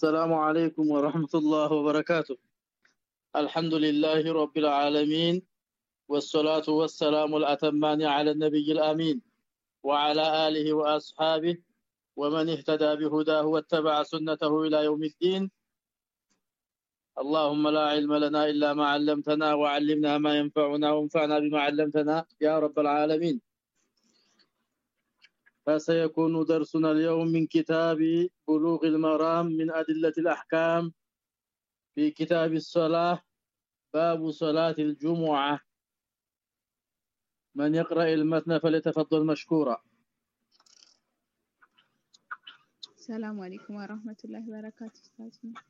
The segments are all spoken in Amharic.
السلام عليكم ورحمة الله وبركاته. الحمد لله رب العالمين والصلاة والسلام الأتمان على النبي الأمين وعلى آله وأصحابه ومن اهتدى بهداه واتبع سنته إلى يوم الدين. اللهم لا علم لنا إلا ما علمتنا وعلمنا ما ينفعنا وانفعنا بما علمتنا يا رب العالمين. فسيكون درسنا اليوم من كتاب بلوغ المرام من أدلة الأحكام. في كتاب الصلاة باب صلاة الجمعة. من يقرأ المتن فليتفضل مشكورا. السلام عليكم ورحمة الله وبركاته أستاذنا.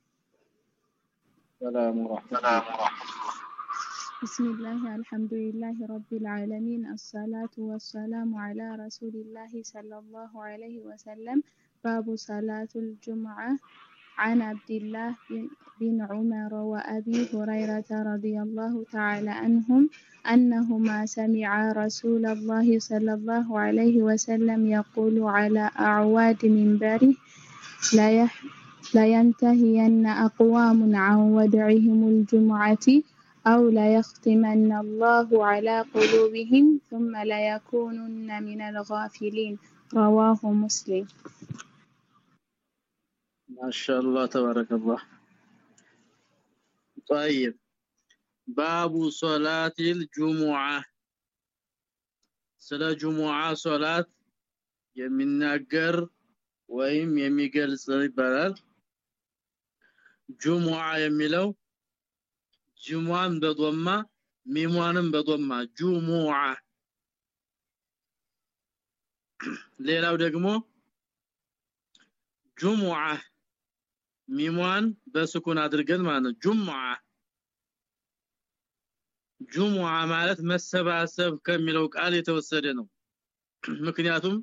السلام ورحمة الله بسم الله الحمد لله رب العالمين الصلاة والسلام على رسول الله صلى الله عليه وسلم. باب صلاة الجمعة. عن عبد الله بن عمر وأبي هريرة رضي الله تعالى عنهم أنهما سمعا رسول الله صلى الله عليه وسلم يقول على أعواد منبره لا ينتهين أقوام عن ودعهم الجمعة أو لا يختمن الله على قلوبهم ثم لا يكونن من الغافلين رواه مسلم ما شاء الله تبارك الله طيب باب صلاة الجمعة ስለ ጁሙዓ ሶላት የሚናገር ወይም የሚገልጽ ይባላል ጁሙዓ የሚለው ጁሙዓን በዶማ ሚሟንም በዶማ ጁሙዓ። ሌላው ደግሞ ጁሙዓ። ሚሟን በስኩን አድርገን ማለት ጁሙዓ። ጁሙዓ ማለት መሰባሰብ ከሚለው ቃል የተወሰደ ነው። ምክንያቱም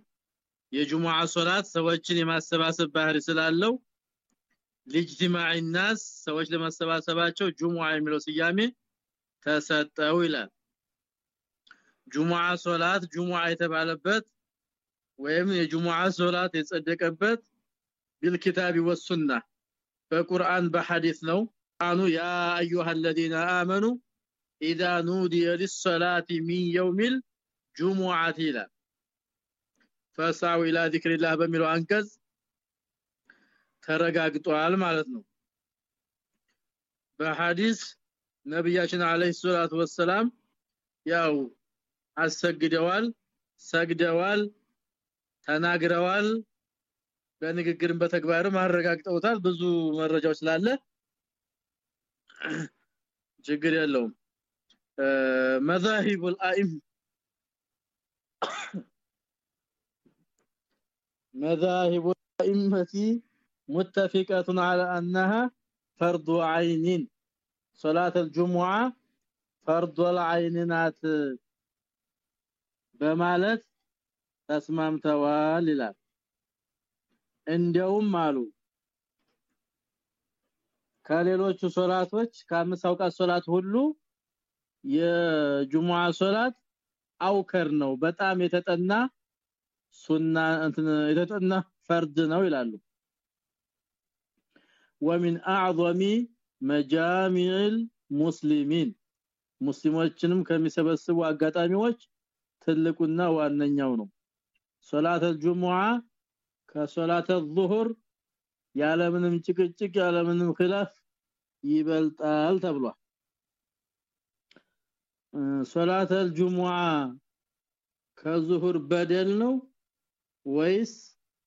የጁሙዓ ሶላት ሰዎችን የማሰባሰብ ባህሪ ስላለው ለጅቲማዕ الناس ሰዎች ለማሰባሰባቸው ጁሙዓ የሚለው ስያሜ ተሰጠው ይላል ጁሙዓ ሶላት ጁሙዓ የተባለበት ወይም የጁሙዓ ሶላት የጸደቀበት بالكتاب والسنه በቁርአን በሐዲስ ነው ቃኑ ያ ايها الذين امنوا اذا نودي للصلاه من يوم الجمعه ይላል فسعوا الى ذكر الله በሚለው አንቀጽ ተረጋግጧል ማለት ነው በሐዲስ ነብያችን አለይሂ ሰላቱ ወሰለም ያው አሰግደዋል ሰግደዋል ተናግረዋል በንግግርም በተግባርም አረጋግጠውታል ብዙ መረጃዎች ስላለ ችግር የለውም مذاهب الائم مذاهب الائمه متفقه على انها فرض عين صلاه الجمعه فرض العين ናት በማለት ተስማምተዋል ይላል እንደውም አሉ ከሌሎቹ ሶላቶች ከአምስት አውቃት ሶላት ሁሉ የጁሙዓ ሶላት አውከር ነው በጣም የተጠና ሱና እንትን የተጠና ፈርድ ነው ይላሉ ومن اعظم مجامع المسلمين ሙስሊሞችንም ከሚሰበስቡ አጋጣሚዎች ትልቁና ዋነኛው ነው ሶላተ ጁሙዓ ከሶላተ ዙሁር ያለምንም ጭቅጭቅ ያለምንም خلاف ይበልጣል ተብሏል ሶላተ ጁሙዓ ከዙሁር በደል ነው ወይስ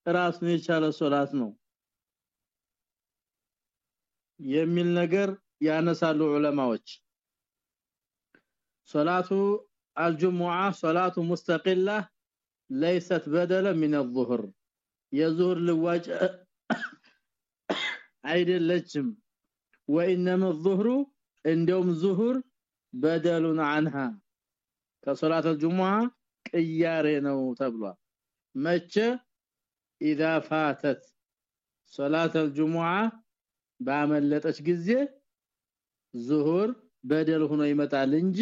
ራሱን የቻለ ሶላት ነው የሚል ነገር ያነሳሉ ዑለማዎች ሶላቱ አልጁሙዓ ሶላቱ ሙስተቂላ ليست بدلا من الظهر የዙሁር ልዋጭ አይደለችም وانما الظهر እንደውም ዙሁር በደሉን عنها ከሶላት الجمعه ቅያሬ ነው ተብሏል መቼ اذا فاتت صلاه الجمعه ባመለጠች ጊዜ ዙሁር በደል ሆኖ ይመጣል እንጂ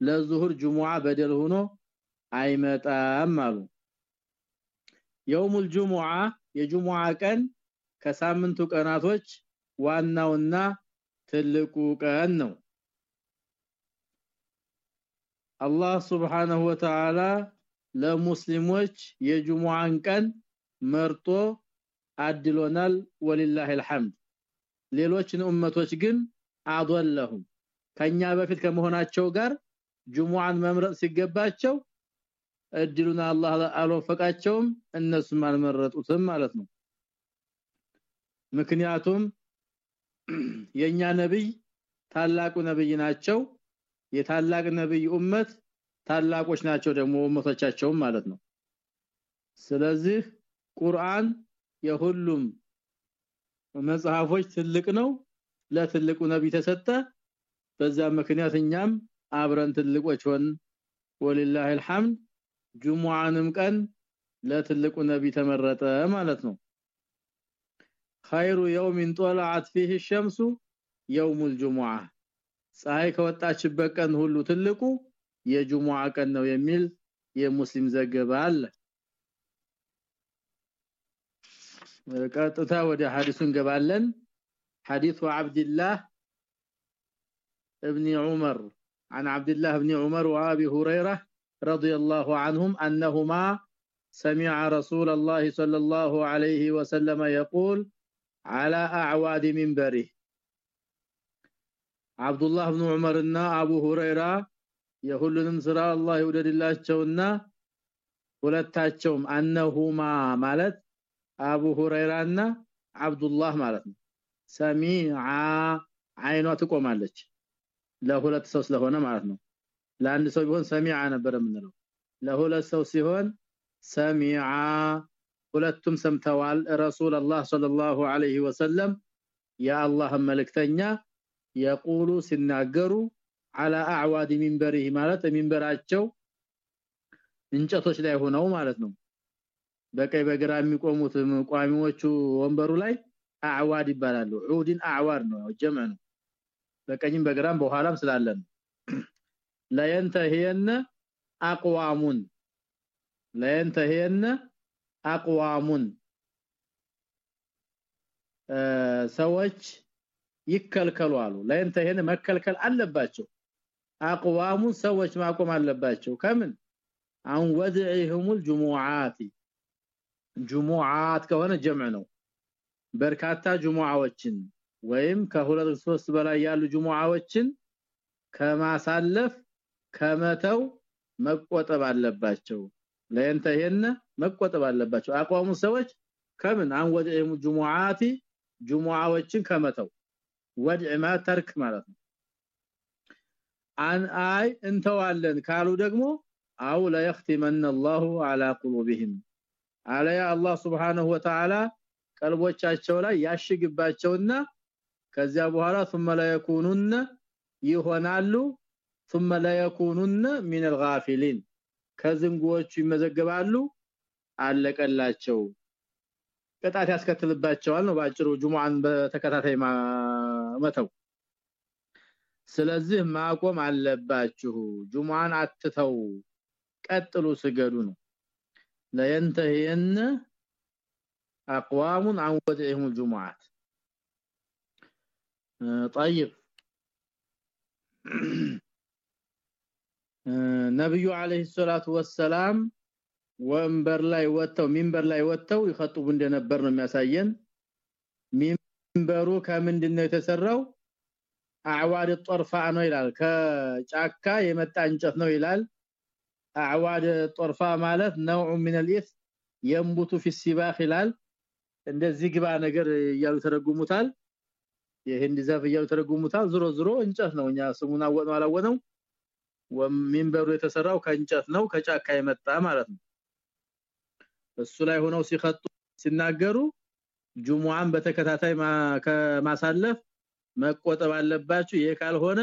ለዙሁር ጁሙዓ በደል ሆኖ አይመጣም አሉ። የውሙል ጁሙዓ የጁሙዓ ቀን ከሳምንቱ ቀናቶች ዋናውና ትልቁ ቀን ነው። አላህ Subhanahu Wa Ta'ala ለሙስሊሞች የጁሙዓን ቀን መርጦ አድሎናል ወሊላሂል ሐምድ ሌሎችን ኡመቶች ግን አضلهم ከኛ በፊት ከመሆናቸው ጋር ጁሙአን መምረጥ ሲገባቸው እድሉን አላህ አልወፈቃቸውም እነሱም አልመረጡትም ማለት ነው። ምክንያቱም የኛ ነብይ ታላቁ ነብይ ናቸው። የታላቅ ነብይ ኡመት ታላቆች ናቸው ደግሞ ኡመቶቻቸውም ማለት ነው። ስለዚህ ቁርአን የሁሉም መጽሐፎች ትልቅ ነው ለትልቁ ነብይ ተሰጠ በዛ ምክንያት እኛም አብረን ትልቆች ሆን ወሊላሂ الحمد ጁሙአንም ቀን ለትልቁ ነብይ ተመረጠ ማለት ነው خير يوم طلعت فيه الشمس يوم الجمعه ፀሐይ ከወጣችበት ቀን ሁሉ ትልቁ የጁሙአ ቀን ነው የሚል የሙስሊም ዘገባ አለ ቀጥታ ወደ ሐዲሱ እንገባለን حديث عبد الله ابن عمر عن عبد الله بن عمر وابي هريره رضي الله عنهم انهما سمع رسول الله صلى الله عليه وسلم يقول على اعواد منبره عبد الله بن عمر እና አቡ ሁረይራ የሁሉንም ስራ አላህ ይወደድላቸውና ሁለታቸውም አነሁማ ማለት አቡ ሁረይራና አብዱላህ ማለት ነው። ሰሚዓ አይኗ ትቆማለች። ለሁለት ሰው ስለሆነ ማለት ነው። ለአንድ ሰው ቢሆን ሰሚዓ ነበር የምንለው። ለሁለት ሰው ሲሆን ሰሚዓ ሁለቱም ሰምተዋል። ረሱላህ ሰለላሁ ዐለይሂ ወሰለም የአላህ መልእክተኛ የቁሉ ሲናገሩ አላ አዕዋዲ ሚንበሪሂ ማለት ሚንበራቸው እንጨቶች ላይ ሆነው ማለት ነው። በቀይ በግራ የሚቆሙት ቋሚዎቹ ወንበሩ ላይ አዕዋድ ይባላሉ። ዑድን አዕዋድ ነው ጀምዕ ነው። በቀኝም በግራም በኋላም ስላለ ነው። ለየንተህየነ አቅዋሙን ለየንተህየነ አቅዋሙን። ሰዎች ይከልከሉ አሉ። ለየንተህየነ መከልከል አለባቸው። አቅዋሙን ሰዎች ማቆም አለባቸው። ከምን? አን ወድዕህሙል ጁሙዓቲ። ጁሙዓት ከሆነ ጀምዕ ነው በርካታ ጁሙዓዎችን ወይም ከሁለት ሶስት በላይ ያሉ ጁሙዓዎችን ከማሳለፍ ከመተው መቆጠብ አለባቸው ለእንተየነ መቆጠብ አለባቸው አቋሙ ሰዎች ከምን አን ወድዕም ጁሙዓቲ ጁሙዓዎችን ከመተው ወድዕ ማለት ተርክ ማለት ነው አን አይ እንተዋለን ካሉ ደግሞ አው لا يختمن الله على قلوبهم አለያ አላህ Subhanahu Wa Ta'ala ቀልቦቻቸው ላይ ያሽግባቸውና ከዚያ በኋላ ثم لا يكونون ይሆናሉ ثم لا يكونون من الغافلين ከዝንጎቹ ይመዘገባሉ አለቀላቸው ቅጣት ያስከትልባቸዋል ነው ባጭሩ ጁሙአን በተከታታይ መተው ስለዚህ ማቆም አለባችሁ ጁሙአን አትተው ቀጥሉ ስገዱ ነው لينتهين اقوام عن ودعهم الجمعات. طيب. ነብዩ አለይሂ ሰላቱ ወሰላም ወንበር ላይ ወጥተው ሚንበር ላይ ወጥተው ይخطቡ እንደነበር ነው የሚያሳየን። ሚንበሩ ከምንድነው የተሰራው? አዕዋድ الطرفا ነው ይላል። ከጫካ የመጣ እንጨት ነው ይላል። አዕዋድ ጦርፋ ማለት ነው من الاث ينبت في السباخ خلال እንደዚህ ግባ ነገር እያሉ ተረጉሙታል። የህንድ ዛፍ እያሉ ተረጉሙታል። ዝሮ ዝሮ እንጨት ነው። እኛ ስሙን አወጣው አላወጣው ወሚንበሩ የተሰራው ከእንጨት ነው ከጫካ የመጣ ማለት ነው። እሱ ላይ ሆነው ሲخطጡ ሲናገሩ ጁሙአን በተከታታይ ማሳለፍ መቆጠብ አለባችሁ። ይሄ ካልሆነ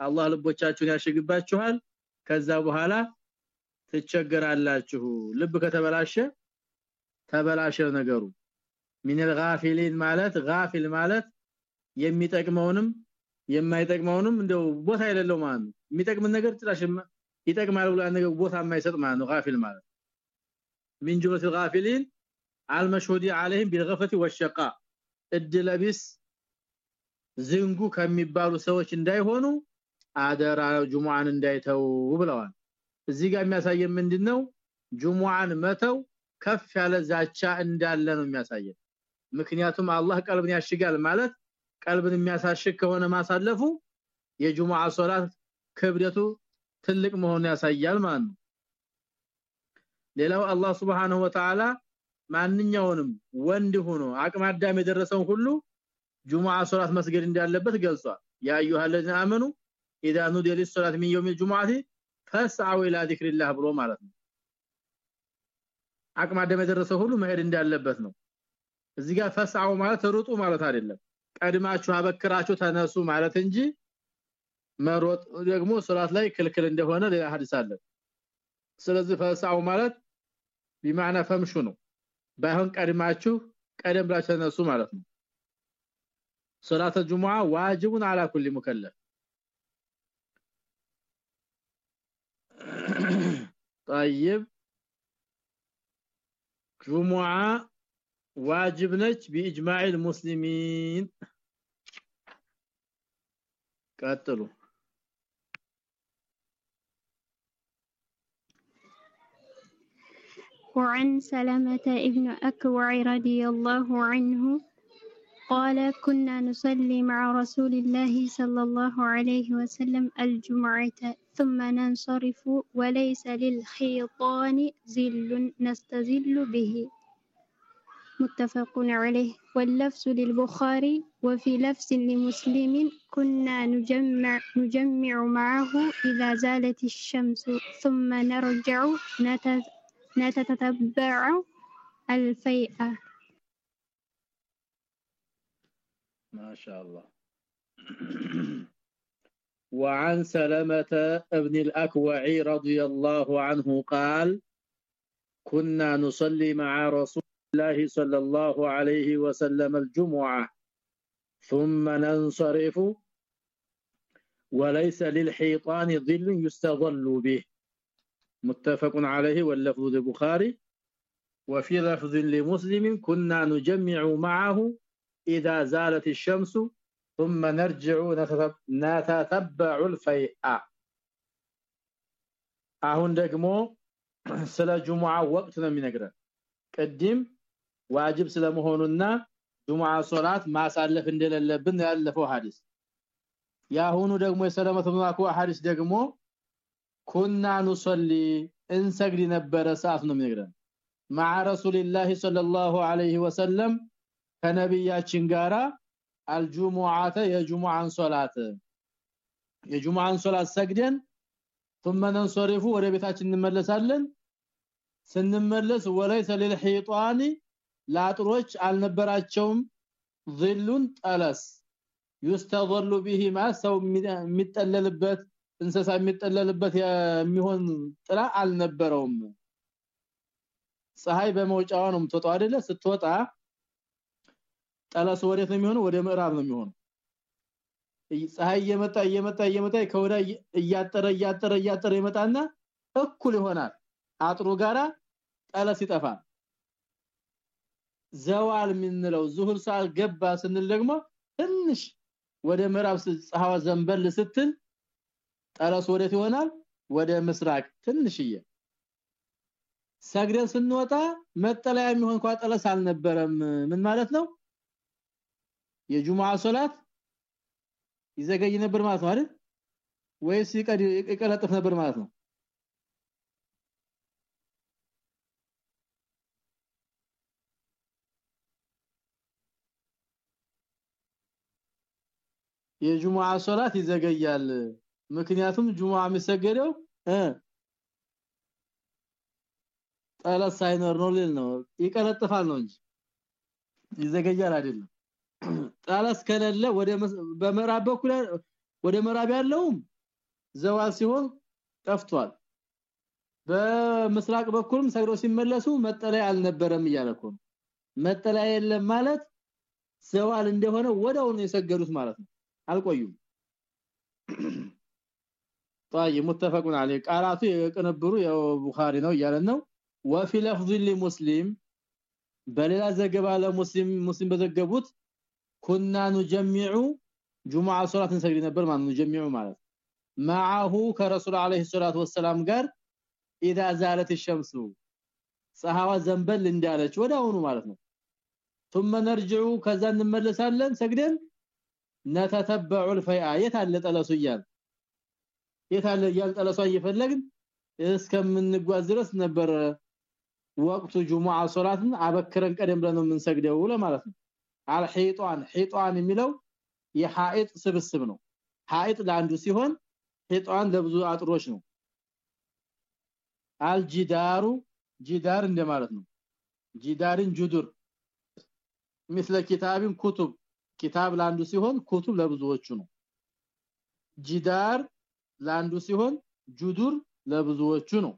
አላህ ልቦቻችሁን ያሽግባችኋል። ከዛ በኋላ ትቸገራላችሁ ልብ ከተበላሸ ተበላሸ ነገሩ ሚን الغافلين ማለት ጋፊል ማለት የሚጠቅመውንም የማይጠቅመውንም እንደው ቦታ የሌለው ማለት ነው የሚጠቅም ነገር ጥራሽ ይጠቅማል ብሎ ነገር ቦታ የማይሰጥ ማለት ነው ጋፊል ማለት ሚን ጁመት الغافلين አልመሽሁዲ عليهم بالغفة والشقاء እድለቢስ ዝንጉ ከሚባሉ ሰዎች እንዳይሆኑ አደራ ጁሙአን እንዳይተው ብለዋል እዚህ ጋር የሚያሳየን ምንድነው ጁሙአን መተው ከፍ ያለ ዛቻ እንዳለ ነው የሚያሳየን ምክንያቱም አላህ ቀልብን ያሽጋል ማለት ቀልብን የሚያሳሽግ ከሆነ ማሳለፉ የጁሙአ ሶላት ክብደቱ ትልቅ መሆኑን ያሳያል ማለት ነው ሌላው አላህ Subhanahu Wa Ta'ala ማንኛውንም ወንድ ሆኖ አቅመ አዳም የደረሰው ሁሉ ጁሙአ ሶላት መስገድ እንዳለበት ገልጿል ያ አዩሃ الذين امنوا اذا نودي للصلاه من يوم الجمعه فاسعوا الى ذكر الله ብሎ ማለት ነው አቅመ አዳም የደረሰው ሁሉ መሄድ እንዳለበት ነው እዚህ ጋር ፈስዓው ማለት ሩጡ ማለት አይደለም ቀድማችሁ አበክራችሁ ተነሱ ማለት እንጂ መሮጥ ደግሞ ሶላት ላይ ክልክል እንደሆነ ሌላ ሐዲስ አለ ስለዚህ ፈስዓው ማለት بمعنى ፈምሹ ነው ባይሆን ቀድማችሁ ቀደም ብላችሁ ተነሱ ማለት ነው ሶላተ ጁሙአ ዋጅቡን አላ ኩሊ ሙከለፍ طيب. جمعة واجب نج بإجماع المسلمين. قاتلوا. وعن سلامة ابن أكوع رضي الله عنه قال كنا نصلي مع رسول الله صلى الله عليه وسلم الجمعة ثم ننصرف وليس للخيطان زل نستزل به. متفق عليه. واللفظ للبخاري وفي لفظ لمسلم كنا نجمع نجمع معه إذا زالت الشمس. ثم نرجع نتتبع الفيئة ما شاء الله. وعن سلمة ابن الأكوع رضي الله عنه قال كنا نصلي مع رسول الله صلى الله عليه وسلم الجمعة ثم ننصرف وليس للحيطان ظل يستظل به. متفق عليه واللفظ للبخاري وفي لفظ لمسلم كنا نجمع معه إذا زالت الشمس ثم نرجع نتتبع الفيئة አሁን ደግሞ ስለ ጁሙዓ ወቅት ነው የሚነግረን ቅድም ዋጅብ ስለመሆኑና ጁሙዓ ሶላት ማሳለፍ እንደሌለብን ያለፈው ሐዲስ ያሁኑ ደግሞ የሰለመቱ ማኩ ሐዲስ ደግሞ ኩና ኑሰሊ እንሰግድ ነበረ ሰዓት ነው የሚነግረን مع رسول الله صلى الله عليه وسلم ከነብያችን ጋራ አልጁሙዓተ የጁሙዓን ሶላት። የጁሙዓን ሶላት ሰግደን ثم ننصرف ወደ ቤታችን እንመለሳለን። ስንመለስ ወለይሰ ለልሂጧኒ ላጥሮች አልነበራቸውም። ظلን ጠለስ يستظل به ሰው የሚጠለልበት እንስሳ የሚጠለልበት የሚሆን ጥላ አልነበረውም። ፀሐይ በመውጫዋ ነው የምትወጣው አይደለ? ስትወጣ ጠለስ ወዴት ነው የሚሆነው? ወደ ምዕራብ ነው የሚሆነው። ፀሐይ እየመጣ እየመጣ እየመጣ ከወዳ እያጠረ እያጠረ እያጠረ ይመጣና እኩል ይሆናል። አጥሩ ጋራ ጠለስ ይጠፋል። ዘዋል ምንለው ዙሁር ሰዓት ገባ ስንል ደግሞ ትንሽ ወደ ምዕራብ ፀሐዋ ዘንበል ስትል ጠለስ ወዴት ይሆናል? ወደ ምስራቅ ትንሽዬ። ሰግደን ስንወጣ መጠለያ የሚሆን ጠለስ አልነበረም። ምን ማለት ነው የጁሙዓ ሶላት ይዘገይ ነበር ማለት ነው አይደል? ወይስ ይቀለጥፍ ነበር ማለት ነው? የጁሙዓ ሶላት ይዘገያል። ምክንያቱም ጁሙዓ የሚሰገደው ጠላት ሳይኖር ነው ሊል ነው። ይቀለጥፋል ነው እንጂ ይዘገያል አይደለም ጠላት ከሌለ ወደ በመራብ በኩል ወደ መራብ ያለውም ዘዋል ሲሆን ጠፍቷል በምስራቅ በኩልም ሰግረው ሲመለሱ መጠለያ አልነበረም እያለኮ መጠለያ የለም ማለት ዘዋል እንደሆነ ወዳው ነው የሰገዱት ማለት ነው አልቆዩም طيب متفق عليه ቃላቱ የቅንብሩ የቡኻሪ ነው እያለን ነው وفي لفظ لمسلم በሌላ ዘገባ ለሙስሊም ሙስሊም በዘገቡት كنا نجمع جمعه صلاه نسبي ነበር ማለት نجمع ማለት معه كرسول عليه الصلاه والسلام ጋር اذا زالت الشمس ፀሐዋ ዘንበል እንዳለች ወዳውኑ ማለት ነው። ثم نرجع ከዛ እንመለሳለን ሰግደን نتتبع الفيئه የታለ ጠለሱ ይያል የታለ ይያል ጠለሷን እየፈለግን እስከምንጓዝ ድረስ ነበር ወቅቱ ጁሙዓ ሶላትን አበክረን ቀደም ብለን ነው የምንሰግደው ለማለት ነው። አልሂጧን ሂጧን የሚለው የሃኢጥ ስብስብ ነው። ሃኢጥ ለአንዱ ሲሆን ሂጧን ለብዙ አጥሮች ነው። አልጂዳሩ ጂዳር እንደማለት ነው። ጂዳርን ጁዱር مثل كتابን كتب كتاب ላንዱ ሲሆን ኩቱብ ለብዙዎቹ ነው። ጂዳር ለአንዱ ሲሆን ጁዱር ለብዙዎቹ ነው።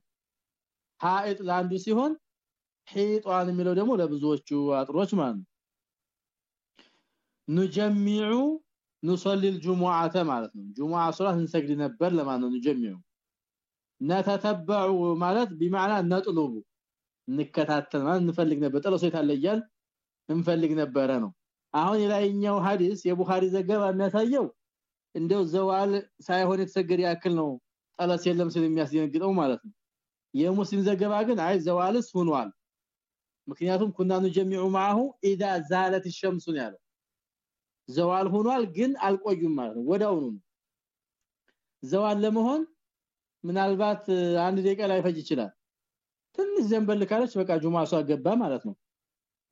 ሃኢጥ ለአንዱ ሲሆን ሂጧን የሚለው ደግሞ ለብዙዎቹ አጥሮች ማለት ነው። نجمع نصلي الجمعه ማለት ነው ጁሙዓ ሶላት እንሰግድ ነበር ለማለት ነው نجمع نتتبع ማለት بمعنى نطلب እንከታተል ማለት እንፈልግ ነበር ጠለሶ የታለያል እንፈልግ ነበረ ነው አሁን የላይኛው ሐዲስ የቡኻሪ ዘገባ የሚያሳየው እንደው ዘዋል ሳይሆን የተሰገደ ያክል ነው ጠለስ የለም ሲል የሚያስደነግጠው ማለት ነው የሙስሊም ዘገባ ግን አይ ዘዋልስ ሆኗል ምክንያቱም ኩናኑ ጀሚዑ ማሁ اذا زالت الشمس ያለው ዘዋል ሆኗል ግን አልቆዩም ማለት ነው። ወዳውኑ ዘዋል ለመሆን ምናልባት አንድ ደቂቃ ላይ ፈጅ ይችላል። ትንሽ ዘንበል ካለች በቃ ጁማ ገባ ማለት ነው።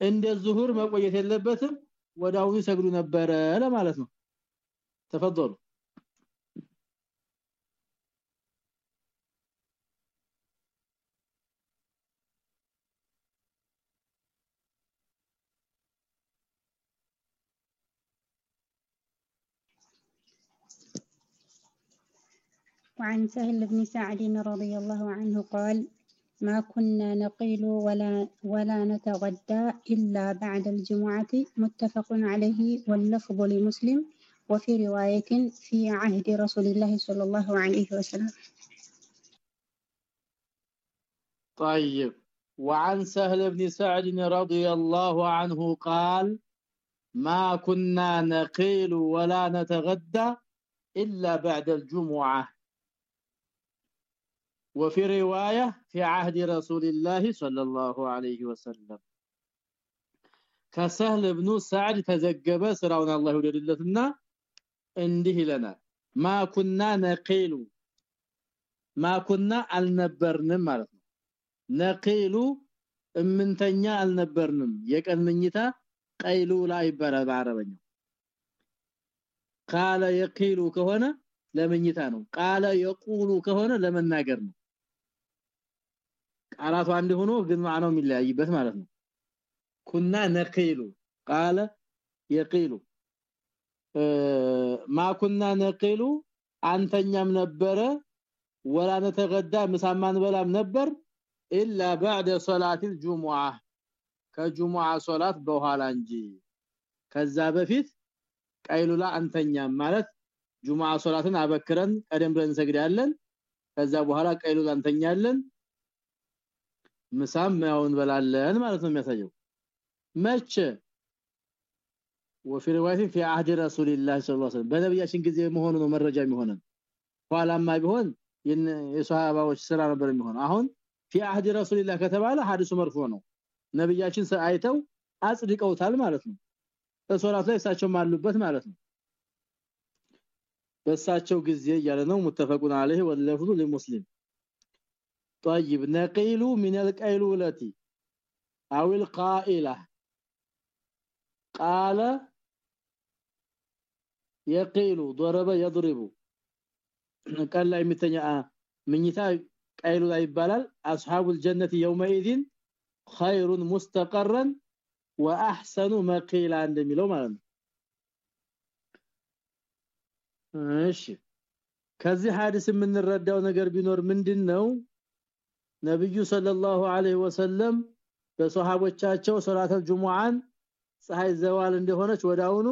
እንደ ዙሁር መቆየት የለበትም። ወዳውኑ ይሰግዱ ነበረ ለማለት ነው። ተፈضሉ وعن سهل بن سعد رضي الله عنه قال ما كنا نقيل ولا ولا نتغدى إلا بعد الجمعة متفق عليه واللفظ لمسلم وفي رواية في عهد رسول الله صلى الله عليه وسلم طيب. وعن سهل بن سعد رضي الله عنه قال ما كنا نقيل ولا نتغدى إلا بعد الجمعة وفي روايه في عهد رسول الله صلى الله عليه وسلم كسهل بن سعد تزجب سراون الله يودلتنا እንዲህ ይለናል ما كنا نقيل ما كنا አልነበርንም ማለት ነው ነቂሉ እምንተኛ አልነበርንም የቀን መኝታ ቀይሉላ ይባላል በአረበኛው ቃለ የቂሉ ከሆነ ለመኝታ ነው ቃለ የቁሉ ከሆነ ለመናገር ነው ቃላቱ አንድ ሆኖ ግን ማዕናው የሚለያይበት ማለት ነው ኩና ነቂሉ ቃለ የቂሉ ማ ኩና ነቂሉ አንተኛም ነበረ ወላ ነተገዳ ምሳማን በላም ነበር ኢላ بعد صلاه الجمعه ከጁሙዓ ሶላት በኋላ እንጂ ከዛ በፊት ቀይሉላ አንተኛም ማለት ጁሙዓ ሶላትን አበክረን ቀደም ብለን እንሰግዳለን ከዛ በኋላ ቀይሉላ አንተኛለን ምሳም ያው እንበላለን ማለት ነው የሚያሳየው መቼ وفي روايه في عهد رسول الله صلى الله عليه وسلم በነብያችን ጊዜ መሆኑ ነው መረጃ የሚሆነን ኋላማ ቢሆን የሷሃባዎች ስራ ነበር የሚሆነው አሁን في عهد رسول الله ከተባለ ሐዲሱ መርፎ ነው ነብያችን አይተው አጽድቀውታል ማለት ነው በሶላት ላይ እሳቸው ማሉበት ማለት ነው በእሳቸው ጊዜ እያለ ነው متفقون عليه واللفظ لمسلم طيب نقيل من القيلولة أو القائلة قال يقيل ضرب يضرب قال لا يمتنع منيتا قيل لا يبالال أصحاب الجنة يومئذ خير مستقرا وأحسن مقيلا እንደሚለው ማለት ነው እሺ ከዚህ ሐዲስ የምንረዳው ነገር ቢኖር ምንድነው ነብዩ ሰለላሁ ዐለይሂ ወሰለም በሷሃቦቻቸው ሶላተል ጁሙአን ፀሐይ ዘዋል እንደሆነች ወዳውኑ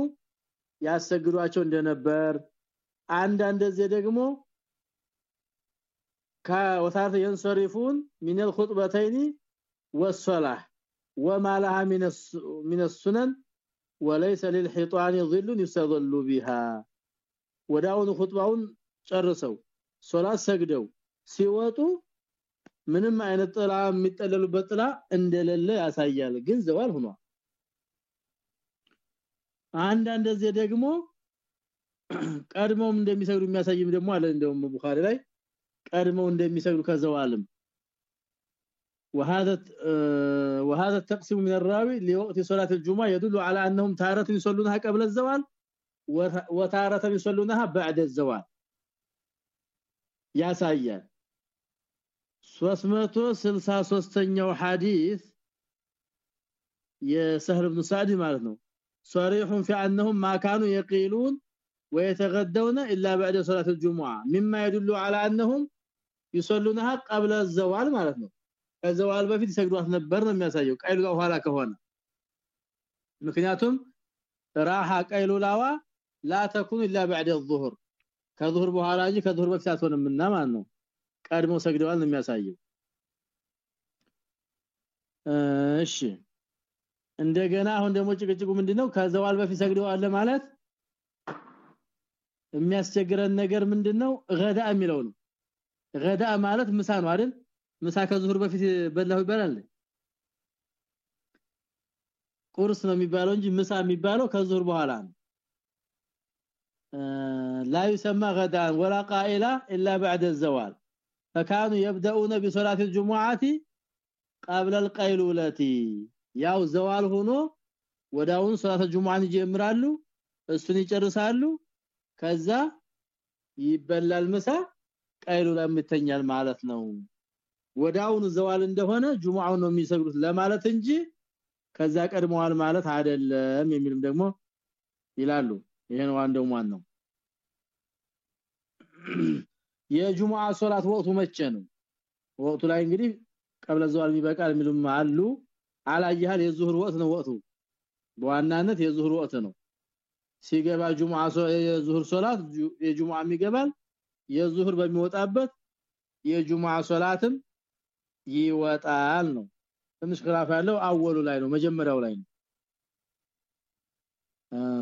ያሰግዷቸው እንደነበር አንዳንድ ጊዜ ደግሞ ከወታተ ينصرفون من الخطبتين والصلاه وما لها من من السنن وليس للحيطان ظل يستظل بها ወዳውን ኹጥባውን ጨርሰው ሶላት ሰግደው ሲወጡ ምንም አይነት ጥላ የሚጠለሉበት ጥላ እንደሌለ ያሳያል ግን ዘዋል ሆኗል አንዳንድ ጊዜ ደግሞ ቀድሞም እንደሚሰግዱ የሚያሳይም ደግሞ አለ እንደውም ቡኻሪ ላይ ቀድመው እንደሚሰግዱ ከዘዋልም وهذا وهذا التقسيم من الراوي لوقت صلاه الجمعه يدل على انهم تاره يصلونها قبل الزوال وتاره يصلونها بعد الزوال ያሳያል 363ኛው ሐዲስ የሰህል ኢብኑ ሳዕድ ማለት ነው። صريح في انهم ما كانوا يقيلون ويتغدون الا بعد صلاه الجمعه مما يدل على انهم يصلونها قبل الزوال ማለት ነው። ከዘዋል በፊት ይሰግዱት ነበር ነው የሚያሳየው። ቀይሉ ኋላ ከሆነ ምክንያቱም ራሃ ቀይሉላዋ لا تكون الا بعد الظهر ከظهر በኋላ እንጂ ከظهر በፊት አትሆንምና ማለት ነው። ቀድሞ ሰግደዋል ነው የሚያሳየው እሺ እንደገና አሁን ደግሞ ጭቅጭቁ ምንድነው ከዘዋል በፊት ሰግደዋል ለማለት የሚያስቸግረን ነገር ምንድነው ገዳ የሚለው ነው ገዳ ማለት ምሳ ነው አይደል ምሳ ከዙሁር በፊት በላው ይባላል ቁርስ ነው የሚባለው እንጂ ምሳ የሚባለው ከዙሁር በኋላ ነው لا يسمى غدا ولا قائله الا بعد الزوال فكانوا يبداون بصلاه الجمعه قبل القيلوله ያው ዘዋል ሆኖ ወዳውን ሶላተ ጁሙአን ይጀምራሉ እሱን ይጨርሳሉ ከዛ ይበላል ምሳ ቀይሉላ ይተኛል ማለት ነው ወዳውን ዘዋል እንደሆነ ጁሙአውን ነው የሚሰግዱት ለማለት እንጂ ከዛ ቀድመዋል ማለት አይደለም የሚልም ደግሞ ይላሉ ይሄን ዋንደው ማን ነው የጁሙዓ ሶላት ወቅቱ መቼ ነው? ወቅቱ ላይ እንግዲህ قبل زوال ይበቃል የሚሉም አሉ። አላየሃል? የዙህር ወቅት ነው ወቅቱ። በዋናነት የዙህር ወቅት ነው። ሲገባ ጁሙዓ የዙህር ሶላት የጁሙዓ ይገባል የዙህር በሚወጣበት የጁሙዓ ሶላትም ይወጣል ነው። ትንሽ ግራፍ ያለው አወሉ ላይ ነው መጀመሪያው ላይ ነው።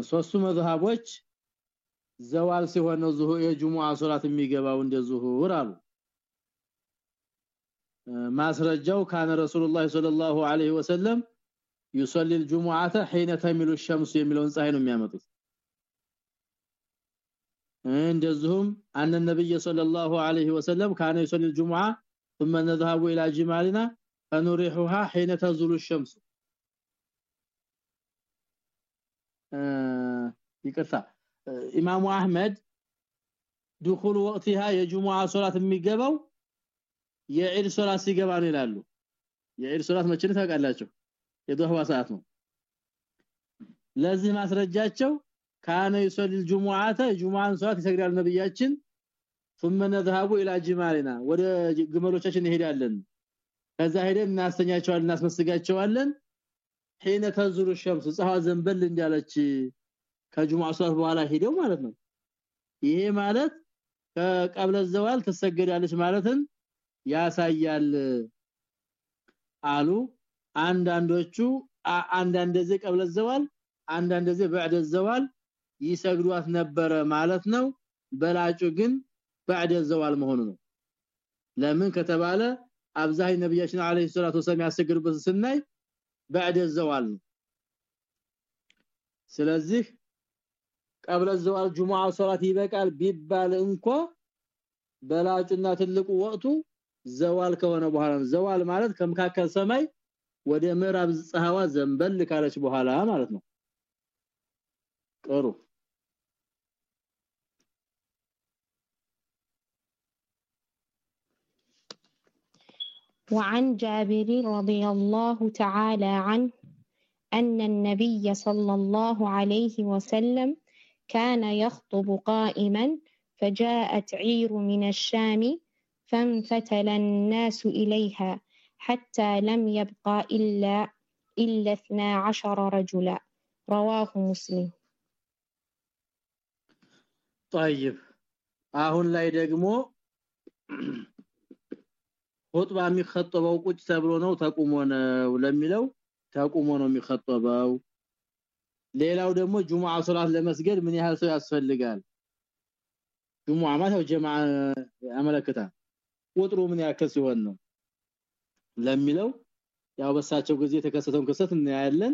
ሶስቱ መዝሃቦች ዘዋል ሲሆን ነው ዙሁ የጁሙአ ሶላት የሚገባው እንደ ዙሁር አሉ ማስረጃው ካነ ረሱላህ ሰለላሁ ዐለይሂ ወሰለም يصلي الجمعه حين تميل الشمس የሚለውን ፀሐይ ነው የሚያመጡት እንደዚሁም አን ነብይ ሰለላሁ ዐለይሂ ወሰለም ካነ يصلي الجمعه ثم نذهب الى جمالنا فنريحها حين تزول الشمس ይቅርታ ኢማሙ አህመድ دخول وقتها የጁሙአ ሶላት የሚገባው የዒድ ሶላት ሲገባ ነው ይላሉ የዒድ ሶላት መቼ ነው ታውቃላችሁ የዱሃ ሰዓት ነው ለዚህ ማስረጃቸው ካነ ይሰል الجمعه ጁሙአን ሶላት ይሰግዳል ነብያችን ثم نذهب الى جمالنا ወደ ግመሎቻችን እንሄዳለን ከዛ ሄደን እናስተኛቸዋለን እናስመስጋቸዋለን ሒነ ተዙሩ الشمس ፀሐይ ዘንበል እንዳለች ከጁሙአ ሶላት በኋላ ሄደው ማለት ነው ይሄ ማለት ከቀብለ ዘዋል ተሰገዳለች ማለትን ያሳያል አሉ አንዳንዶቹ አንዳንድ ጊዜ ቀብለ ዘዋል አንዳንድ ጊዜ بعد الزوال ይሰግዷት ነበረ ማለት ነው በላጩ ግን بعد الزوال መሆኑ ነው ለምን ከተባለ አብዛኝ ነብያችን አለይሂ ሰላቱ ወሰለም ያሰግዱበት ስናይ بعد الزوال ነው ስለዚህ ቀብለ ዘዋል ጁሙአ ሶላት ይበቃል ቢባል እንኳ በላጩና ትልቁ ወቅቱ ዘዋል ከሆነ በኋላ ዘዋል ማለት ከመካከል ሰማይ ወደ ምዕራብ ፀሐዋ ዘንበል ካለች በኋላ ማለት ነው ጥሩ وعن جابر رضي الله تعالى عنه أن النبي صلى الله عليه وسلم كان يخطب قائما فجاءت عير من الشام فانفتل الناس إليها حتى لم يبقى إلا إلا اثنا عشر رجلا. رواه مسلم. طيب አሁን ላይ ደግሞ ኹጥባ የሚخطበው ቁጭ ተብሎ ነው ተቁሞ ነው ለሚለው ተቁሞ ነው የሚخطበው ሌላው ደግሞ ጁሙዓ ሶላት ለመስገድ ምን ያህል ሰው ያስፈልጋል ጁሙዓ ማለት ጀማዓ ያመለክታል ቁጥሩ ምን ያክል ሲሆን ነው ለሚለው ያው በሳቸው ጊዜ የተከሰተውን ክስተት እናያለን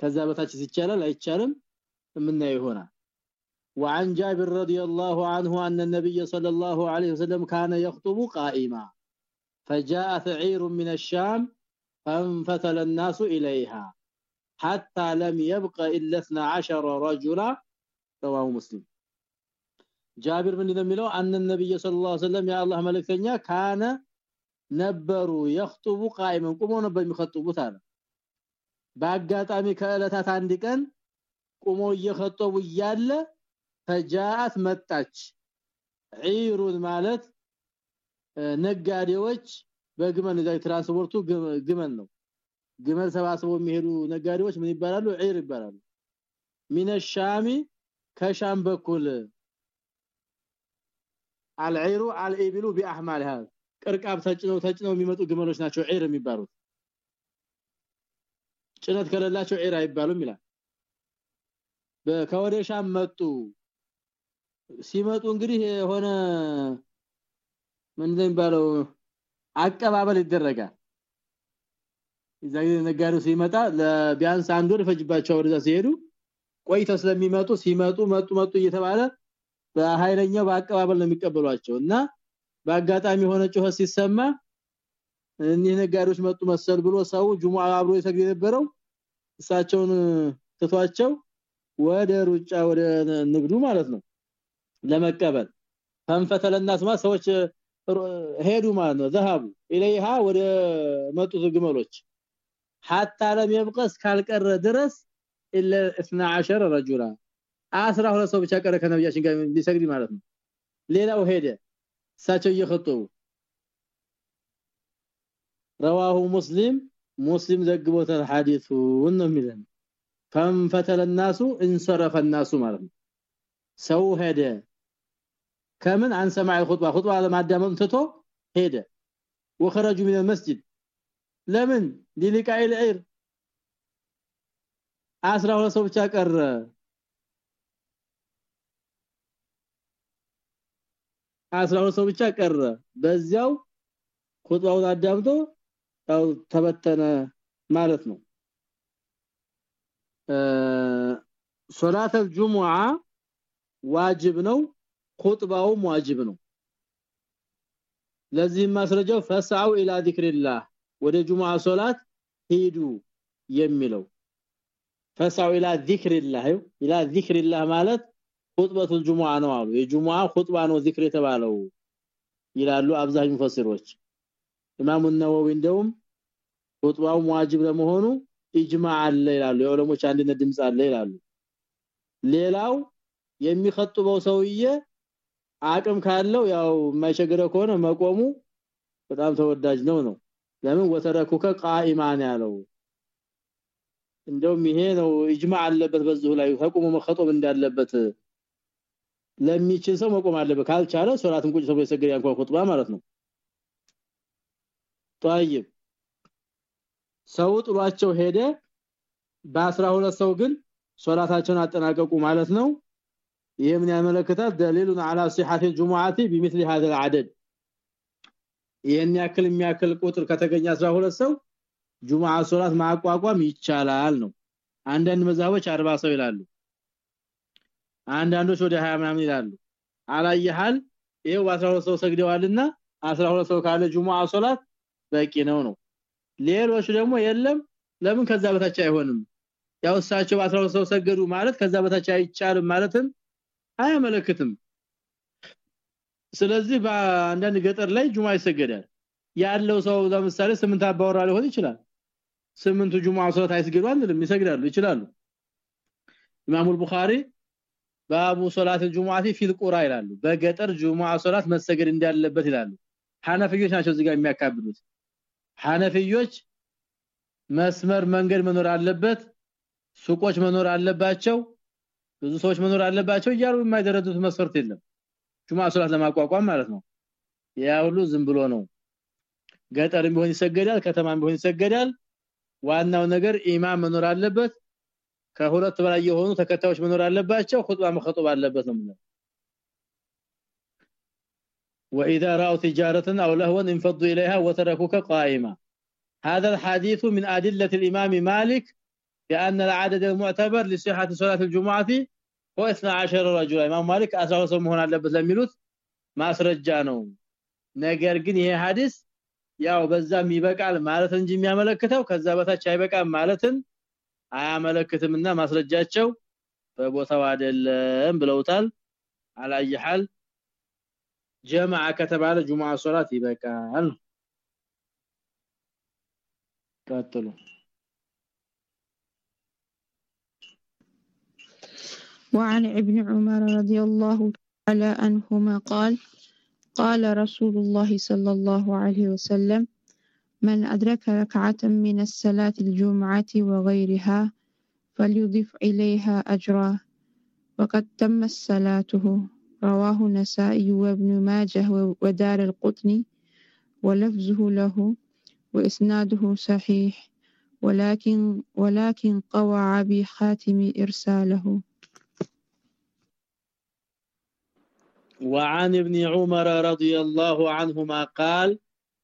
ከዛ በታች ይቻላል አይቻልም የምናየው ይሆናል وعن جابر رضي الله عنه أن النبي صلى الله عليه وسلم كان يخطب قائما فجاء ثعير من الشام فانفتل الناس إليها حتى لم يبق الا 12 رجلا. رواه مسلم. ጃቢር ምን እንደሚለው አን ነብይ ሰለላሁ ዐለይሂ ወሰለም ያአላህ መልእክተኛ ካነ ነበሩ ይخطቡ قائما. ቆሞ ነበር የሚخطቡት አለ በአጋጣሚ ከእለታት አንድ ቀን ቆሞ እየخطቡ فجاءت መጣች ዒሩን ማለት ነጋዴዎች በግመን ትራንስፖርቱ ግመን ነው ግመል ሰባስበው የሚሄዱ ነጋዴዎች ምን ይባላሉ? عير ይባላሉ። من الشام ከሻም በኩል العير الإبل بأحمالها ቅርቃብ ተጭነው ተጭነው የሚመጡ ግመሎች ናቸው عير የሚባሉት። ጭነት ከሌላቸው عير አይባሉም ይላል። ከወደ ሻም መጡ። ሲመጡ እንግዲህ የሆነ ምን እንደሚባለው አቀባበል ይደረጋል እዛው ነጋዴው ሲመጣ ለቢያንስ አንድ ወር ፈጅባቸው ወደዛ ሲሄዱ ቆይተው ስለሚመጡ ሲመጡ መጡ መጡ እየተባለ በኃይለኛው በአቀባበል ነው የሚቀበሏቸው እና በአጋጣሚ የሆነ ጩኸት ሲሰማ እኒህ ነጋዴዎች መጡ መሰል ብሎ ሰው ጁሙአ አብሮ ይሰግድ የነበረው እሳቸውን ትቷቸው ወደ ሩጫ ወደ ንግዱ ማለት ነው ለመቀበል ፈንፈተለ الناس ማ ሰዎች ሄዱ ማለት ነው ذهبوا اليها ወደ መጡት ግመሎች حتى لم يبقى سكال قر درس إلا 12 رجلا. 12 سو بيش قر كنبي عشان بيسجد معناته ليلو هيده ساتو يخطو رواه مسلم مسلم ذغبوت الحديث ونميلن فم فتل الناس انصرف الناس معناته سو هيدة. كمن عن سماع الخطبة؟ خطبة على ما دامته هيدة. وخرجوا من المسجد. ለምን للقاء العير 12 ሰው ብቻ ቀረ አስራ ሰው ብቻ ቀረ በዚያው ኹጥባውን አዳምጦ ያው ተበተነ ማለት ነው ሶላት الجمعه ዋጅብ ነው ኹጥባውም ዋጅብ ነው ለዚህም ማስረጃው ፈሳው ኢላ ዚክሪላህ ወደ ጁሙዓ ሶላት ሄዱ የሚለው። ፈሳው ኢላ ዚክሪላህ ኢላ ዚክሪላህ ማለት ኹጥበቱል ጁሙዓ ነው አሉ። የጁሙዓ ኹጥባ ነው ዚክር የተባለው ይላሉ አብዛኛው ሙፈሲሮች። ኢማሙ ነወዊ እንደውም ኹጥባው ዋጅብ ለመሆኑ ኢጅማዕ አለ ይላሉ። የዑለሞች አንድነት ድምጽ አለ ይላሉ። ሌላው የሚخطበው ሰውዬ አቅም ካለው ያው የማይቸግረው ከሆነ መቆሙ በጣም ተወዳጅ ነው ነው ለምን ወተረኩከ ቃኢማን ያለው? እንደውም ይሄ ነው ኢጅማዕ አለበት በዚሁ ላይ ተቆሙ መخطብ እንዳለበት። ለሚችል ሰው መቆም አለበት ካልቻለ ሶላትን ቁጭ ሰው ይሰግድ ያንኳ ኹጥባ ማለት ነው። طيب ሰው ጥሏቸው ሄደ በ12 ሰው ግን ሶላታቸውን አጠናቀቁ ማለት ነው። ይሄ ምን ያመለክታል? ደሊሉን على صحه الجمعه بمثل هذا العدد ይሄን ያክል የሚያክል ቁጥር ከተገኘ 12 ሰው ጁሙዓ ሶላት ማቋቋም ይቻላል ነው። አንዳንድ መዛቦች 40 ሰው ይላሉ። አንዳንዶች ወደ 20 ምናምን ይላሉ። አላየሃል? ይሄው 12 ሰው ሰግደዋልና 12 ሰው ካለ ጁሙዓ ሶላት በቂ ነው ነው። ሌሎች ደግሞ የለም። ለምን ከዛ በታች አይሆንም? ያው እሳቸው 12 ሰው ሰገዱ ማለት ከዛ በታች አይቻልም ማለትም አያመለክትም ስለዚህ በአንዳንድ ገጠር ላይ ጁማ ይሰገዳል። ያለው ሰው ለምሳሌ ስምንት አባወራ ሊሆን ይችላል። ስምንቱ ጁማ ሶላት አይስገዱ አንልም ይሰግዳሉ ይችላሉ። ኢማሙ ቡኻሪ ባቡ ሶላት ጁማዓቲ ፊል ቁራ ይላሉ። በገጠር ጁማ ሶላት መሰገድ እንዳለበት ይላሉ። ሐነፊዮች ናቸው እዚህ ጋር የሚያካብዱት። ሐነፊዮች መስመር መንገድ መኖር አለበት ሱቆች መኖር አለባቸው ብዙ ሰዎች መኖር አለባቸው እያሉ የማይደረዱት መስፈርት የለም። ጁማ ሶላት ለማቋቋም ማለት ነው ያ ሁሉ ዝም ብሎ ነው ገጠርም ቢሆን ይሰገዳል ከተማም ቢሆን ይሰገዳል ዋናው ነገር ኢማም መኖር አለበት ከሁለት በላይ የሆኑ ተከታዮች መኖር አለባቸው ኹጥባ መخطብ አለበት ነው ማለት واذا راوا تجاره أو لهوا انفضوا اليها وتركوك قائما هذا الحديث من ادله الامام مالك بان العدد المعتبر لصحه صلاه الجمعه هو 12 رجل امام مالك 12 መሆን አለበት ለሚሉት ማስረጃ ነው ነገር ግን ይሄ ሐዲስ ያው በዛም ይበቃል ማለት እንጂ የሚያመለክተው ከዛ በታች አይበቃም ማለትን አያመለክትምና ማስረጃቸው በቦታው አይደለም ብለውታል አላየሃል ጀማዓ ከተባለ ጁማዓ ሶላት ይበቃል ቀጥሉ وعن ابن عمر رضي الله تعالى عنهما قال قال رسول الله صلى الله عليه وسلم من أدرك ركعة من الصلاة الجمعة وغيرها فليضف إليها أجرا وقد تمت صلاته. رواه النسائي وابن ماجه ودار القطني ولفظه له وإسناده صحيح ولكن ولكن قوى أبي حاتم إرساله. وعن ابن عمر رضي الله عنهما قال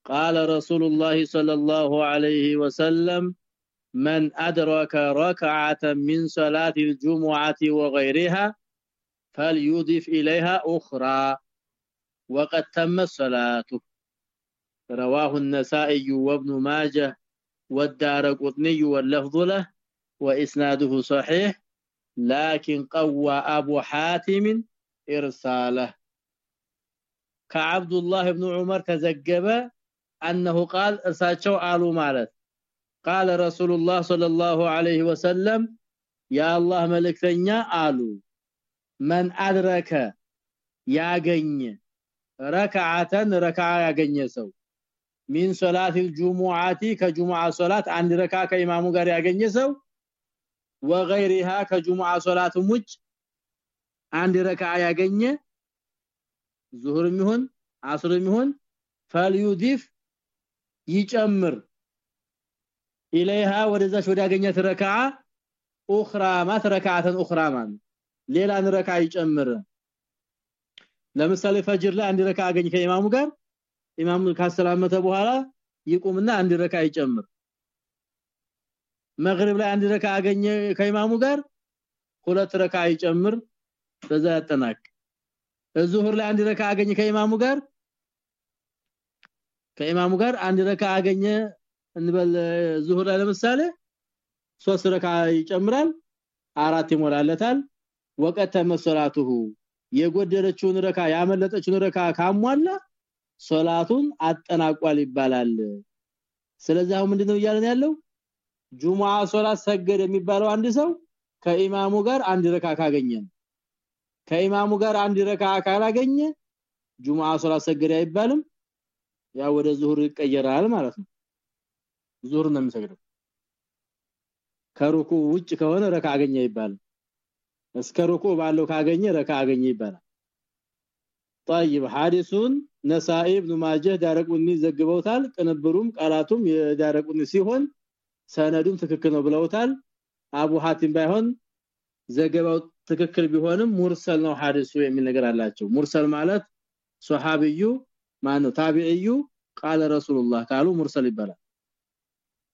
قال رسول الله صلى الله عليه وسلم من أدرك ركعة من صلاة الجمعة وغيرها فليضيف إليها أخرى. وقد تم صلاته رواه النسائي وابن ماجه والدار قطني واللفظ له وإسناده صحيح لكن قوى أبو حاتم إرساله. كعبد الله بن عمر تزجب أنه قال እርሳቸው አሉ ማለት قال رسول الله صلى الله عليه وسلم يا الله መልእክተኛ አሉ من ادرك ያገኘ ረካዓተን ረካዓ ያገኘ ሰው ሚን ሶላት الجمعه ከጁሙዓ ሶላት አንድ ረካ ከኢማሙ ጋር ያገኘ ሰው وغيرها ከጁሙዓ ሶላትም ውጭ አንድ ረካዓ ያገኘ ዙሁርም ይሁን አስርም ይሁን ፈልዩዲፍ ይጨምር። ኢለይሃ ወደዛች ወዳገኛት ረካ ኡኽራ ማት ረካዓተን ኡኽራ ማን ሌላን ረካ ይጨምር። ለምሳሌ ፈጅር ላይ አንድ ረካ አገኝ ከኢማሙ ጋር ኢማሙ ካሰላመተ በኋላ ይቁምና አንድ ረካ ይጨምር። መግሪብ ላይ አንድ ረካ አገኘ ከኢማሙ ጋር ሁለት ረካ ይጨምር። በዛ ያጠናቅ። ዙሁር ላይ አንድ ረካ አገኘ ከኢማሙ ጋር? ከኢማሙ ጋር አንድ ረካ አገኘ እንበል። ዙሁር ላይ ለምሳሌ ሶስት ረካ ይጨምራል አራት ይሞላለታል። ወቀተ መሰላቱሁ የጎደለችውን ረካ ያመለጠችውን ረካ ካሟላ ሶላቱን አጠናቋል ይባላል። ስለዚህ አሁን ምንድነው እያለን ያለው? ጁሙአ ሶላት ሰገደ የሚባለው አንድ ሰው ከኢማሙ ጋር አንድ ረካ ካገኘ ከኢማሙ ጋር አንድ ረካ ካላገኘ ጁሙአ ሶላት ሰገደ አይባልም ያ ወደ ዙሁር ይቀየራል ማለት ነው ዙሁር ነው የሚሰግደው ከሩኩ ውጭ ከሆነ ረካ አገኘ ይባላል እስከ ሩኩ ባለው ካገኘ ረካ አገኘ ይባላል طيب حادثون ነሳኢ ኢብኑ ማጀህ ዳረቁኒ ዘግበውታል ቅንብሩም ቃላቱም የዳረቁኒ ሲሆን ሰነዱም ትክክል ነው ብለውታል አቡ ሐቲም ባይሆን ዘገባው ትክክል ቢሆንም ሙርሰል ነው ሐዲሱ የሚል ነገር አላቸው ሙርሰል ማለት ሱሐቢዩ ማነው ታቢዒዩ ቃለ ረሱላህ ካሉ ሙርሰል ይባላል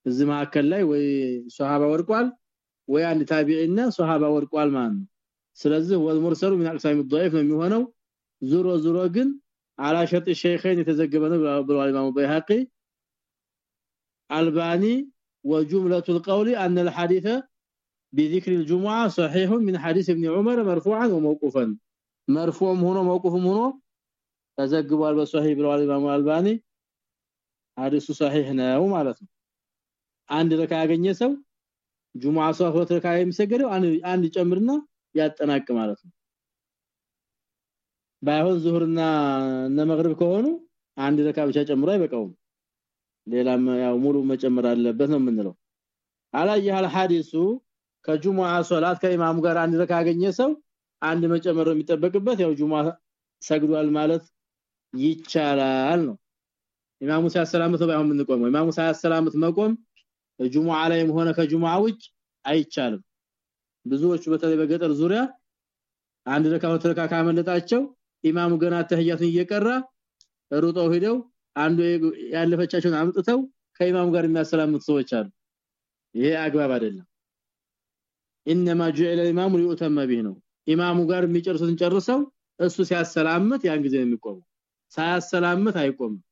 እዚህ መካከል ላይ ወይ ሱሐባ ወርቋል ወይ አንድ ታቢዒና ሱሐባ ወርቋል ማለት ነው ስለዚህ ወልሙርሰሉ من اقسام الضعيف ነው የሚሆነው ዙሮ ዙሮ ግን على شرط الشيخين የተዘገበ ነው ብለዋል ኢማሙ በይሃቂ አልባኒ وجمله القول ان الحديث بذكر الجمعه صحيح من حديث ابن عمر مرفوعا وموقوفا. مرفوعም ሆኖ موقوفም ሆኖ ተዘግቧል በሶሂህ ብለዋል ኢማሙ አልባኒ። ሐዲሱ ሶሂህ ነው ማለት ነው። አንድ ረካ ያገኘ ሰው ጁሙዓ ሶላት ረካ የሚሰገደው አንድ ጨምርና ያጠናቅ ማለት ነው። ባይሆን ዙህርና እነ መግሪብ ከሆኑ አንድ ረካ ብቻ ጨምሮ አይበቃውም። ሌላም ያው ሙሉ መጨመር አለበት ነው የምንለው። አላየህ አልሐዲሱ ከጁሙአ ሶላት ከኢማሙ ጋር አንድ ረካ ያገኘ ሰው አንድ መጨመር የሚጠበቅበት። ያው ጁሙአ ሰግዷል ማለት ይቻላል ነው። ኢማሙ ሲያሰላምት ባይሆን የምንቆመው ኢማሙ ሲያሰላምት መቆም ጁሙዓ ላይም ሆነ ከጁሙዓ ውጭ አይቻልም። ብዙዎቹ በተለይ በገጠር ዙሪያ አንድ ረካ ሁለት ረካ ካመለጣቸው ኢማሙ ገና ተህያቱን እየቀራ ሩጠው ሄደው አንዱ ያለፈቻቸውን አምጥተው ከኢማሙ ጋር የሚያሰላምቱ ሰዎች አሉ። ይሄ አግባብ አይደለም انما جعل الامام ليؤتم به ነው ኢማሙ ጋር የሚጨርሱትን ጨርሰው እሱ ሲያሰላምት ያን ጊዜ የሚቆሙ ሳያሰላምት አይቆምም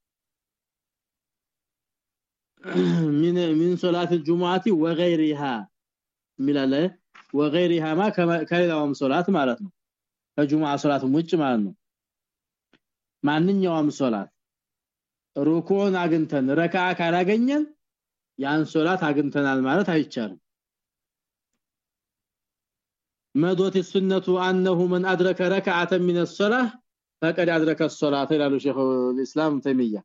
من من صلاه الجمعه وغيرها ሚላለ وغيرها ما ከሌላውም ሶላት ማለት ነው ከጁሙዓ ሶላት ውጭ ማለት ነው ማንኛውም ሶላት ሩኩን አግንተን ረካዓ ካላገኘን ያን ሶላት አግንተናል ማለት አይቻልም መዶት السنه انه من ادرك ركعه من الصلاه فقد ادرك الصلاه ይላሉ ሼኹ الاسلام ተይሚያ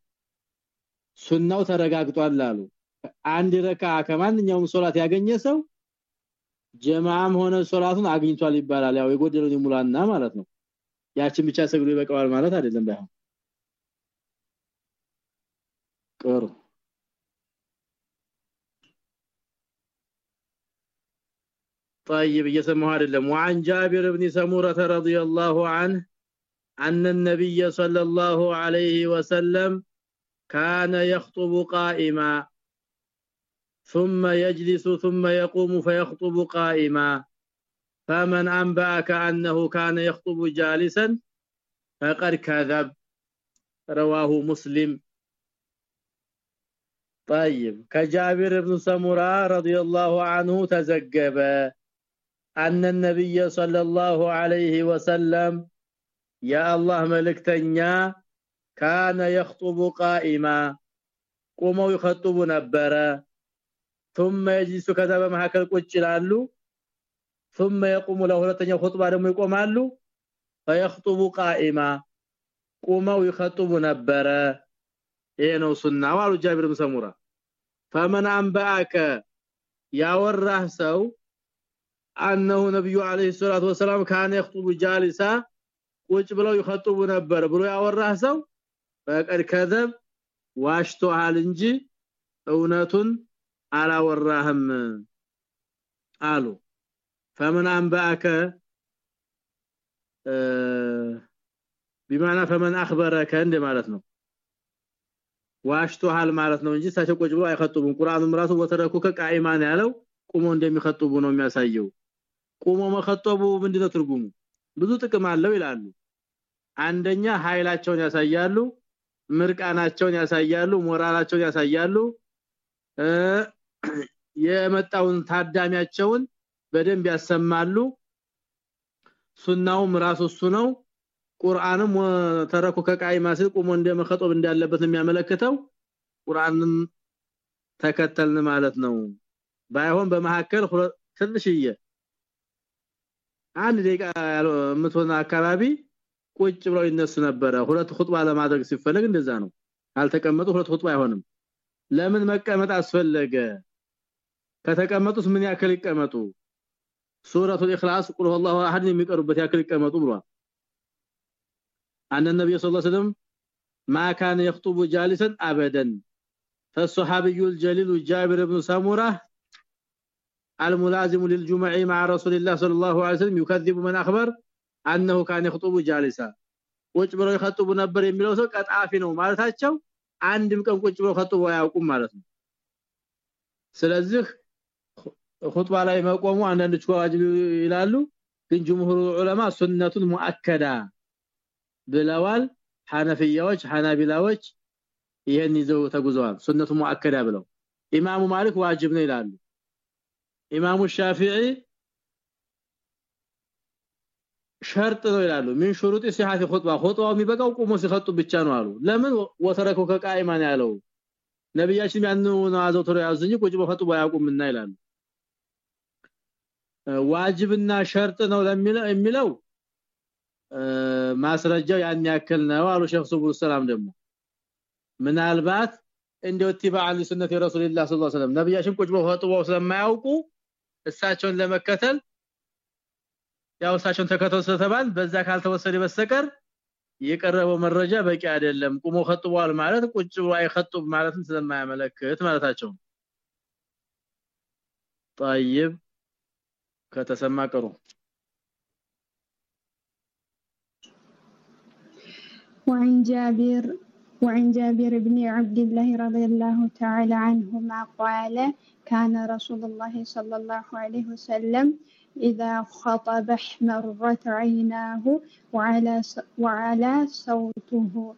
ሱናው ተረጋግጧል አሉ አንድ ረካ ከማንኛውም ሶላት ያገኘ ሰው ጀማዓም ሆነ ሶላቱን አግኝቷል ይባላል ያው የጎደለውን ይሙላና ማለት ነው ያችን ብቻ ሰግዶ ይበቃዋል ማለት አይደለም ባይሆን ቅሩ طيب يسموها አይደለም وعن جابر بن سموره رضي الله عنه ان النبي صلى الله عليه وسلم كان يخطب قائما ثم يجلس ثم يقوم فيخطب قائما فمن انباك انه كان يخطب جالسا فقد كذب رواه مسلم طيب كجابر بن سمرة رضي الله عنه تزجب أن النبي صلى الله عليه وسلم يا الله ملكتنيا كان يخطب قائما. قوم يخطب نبره ثم يجلس كذا በመሐከል ቁጭ ይላሉ ثم يقوم ለሁለተኛው ኹጥባ ደግሞ ይቆማሉ فيخطب قائما. قوم يخطب ነበረ إيه نو سنة. አሉ جابر بن سمورة. فمن أنبأك ያወራህ سو أنه نبي عليه الصلاة والسلام كان يخطب جالسا قوچ بلاو يخطب نبر؟ برو ያወራ ሰው فقد كذب واشتو حال እንጂ أوناتون على وراهم. قالوا فمن أنبأك؟ آه، بمعنى فمن أخبرك عندي معناته ነው واشتو حال ማለት ነው እንጂ ሳቸው ቆጭ ብሎ አይخطبون قرانም ራሱ ወተረኩ ከቃይማን ያለው ቁሞ እንደሚخطቡ ቁሙ መከጠቡ ምንድነው ትርጉሙ? ብዙ ጥቅም አለው ይላሉ። አንደኛ ኃይላቸውን ያሳያሉ ምርቃናቸውን ያሳያሉ ሞራላቸውን ያሳያሉ። የመጣውን ታዳሚያቸውን በደንብ ያሰማሉ። ሱናውም ራሱ እሱ ነው። ቁርአንም ተረኩ ከቃይ ማስል ቁሞ እንደመخطብ እንዳለበት የሚያመለክተው። ቁርአንን ተከተልን ማለት ነው። ባይሆን በመሐከል ትንሽዬ አንድ ደቂቃ የምትሆነ አካባቢ ቁጭ ብለው ይነሱ ነበረ ሁለት ኹጥባ ለማድረግ ሲፈለግ እንደዛ ነው ካልተቀመጡ ሁለት ኹጥባ አይሆንም ለምን መቀመጥ አስፈለገ ከተቀመጡስ ምን ያክል ይቀመጡ ሱረቱል ኢኽላስ ቁል ሁወላሁ አሐድ የሚቀሩበት ያክል ይቀመጡ ብሏል أن النبي صلى الله عليه وسلم ما كان يخطب جالسا ابدا فالصحابي الجليل جابر بن سمره الملازم للجمع مع رسول الله صلى الله عليه وسلم يكذب من اخبر انه كان يخطب جالسا ቁጭ ብሎ ይخطቡ ነበር የሚለው ሰው ቀጣፊ ነው ማለታቸው አንድም ቀን ቁጭ ብሎ ኸጥቦ አያውቁም ማለት ነው ስለዚህ ኹጥባ ላይ መቆሙ አንዳንዶች ዋጅብ ይላሉ ግን ጅምሁሩ ዑለማ ሱነቱን ሙአከዳ ብለዋል ሐነፊያዎች ሐናቢላዎች ይሄን ይዘው ተጉዘዋል ሱነቱ ሙአከዳ ብለው ኢማሙ ማሊክ ዋጅብ ነው ይላሉ ኢማሙ ሻፊዒ ሸርጥ ነው ይላሉ። ምን ሹሩጥ ሲሐት ኹጥባ? ኹጥባው የሚበቃው ቁሞ ሲخጡ ብቻ ነው አሉ። ለምን ወተረኩ ከቃይማን ያለው? ነብያችን ያን ነው አዘውትሮ ያዙኝ ቁጭ በኸጥባ ያቁምና ይላሉ። ዋጅብና ሸርጥ ነው ለሚለው የሚለው ማስረጃው ያን ያክል ነው አሉ ሼክ ሱቡል ሰላም ደግሞ። ምናልባት እንደው ኢትባዕ ለሱነት ረሱልላህ ሰለላሁ ዐለይሂ ወሰለም ነብያችን ቁጭ ብለው ኸጥባው ስለማያውቁ እሳቸውን ለመከተል ያው እሳቸውን ተከተል ስለተባል በዛ ካልተወሰደ በስተቀር የቀረበው መረጃ በቂ አይደለም ቁሞ ኸጥቧል ማለት ቁጭ ብሎ አይኸጥብ ማለትም ስለማያመለክት ማለታቸው طيب ከተሰማ ቀሩ وعن جابر وعن جابر بن عبد الله رضي الله تعالى عنهما قال كان رسول الله صلى الله عليه وسلم إذا خطب احمرت عيناه وعلى وعلى صوته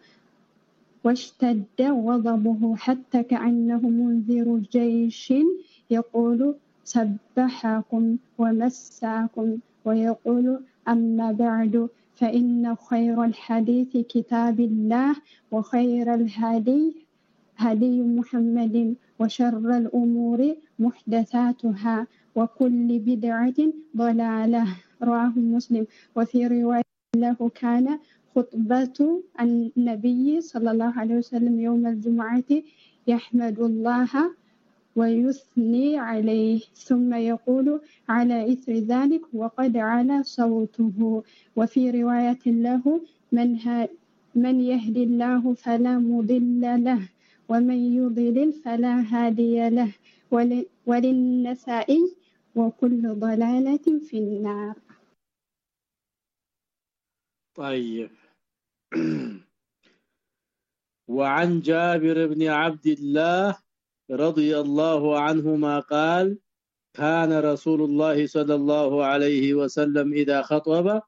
واشتد غضبه حتى كأنه منذر جيش يقول سبحكم ومساكم ويقول أما بعد فإن خير الحديث كتاب الله وخير الهدي هدي محمد وشر الأمور محدثاتها وكل بدعة ضلالة. رواه مسلم. وفي رواية له كان خطبة النبي صلى الله عليه وسلم يوم الجمعة يحمد الله ويثني عليه ثم يقول على إثر ذلك وقد على صوته. وفي رواية له من, من يهدي الله فلا مضل له ومن يضلل فلا هادي له وللنسائي وكل ضلالة في النار. طيب. وعن جابر بن عبد الله رضي الله عنهما قال كان رسول الله صلى الله عليه وسلم إذا خطب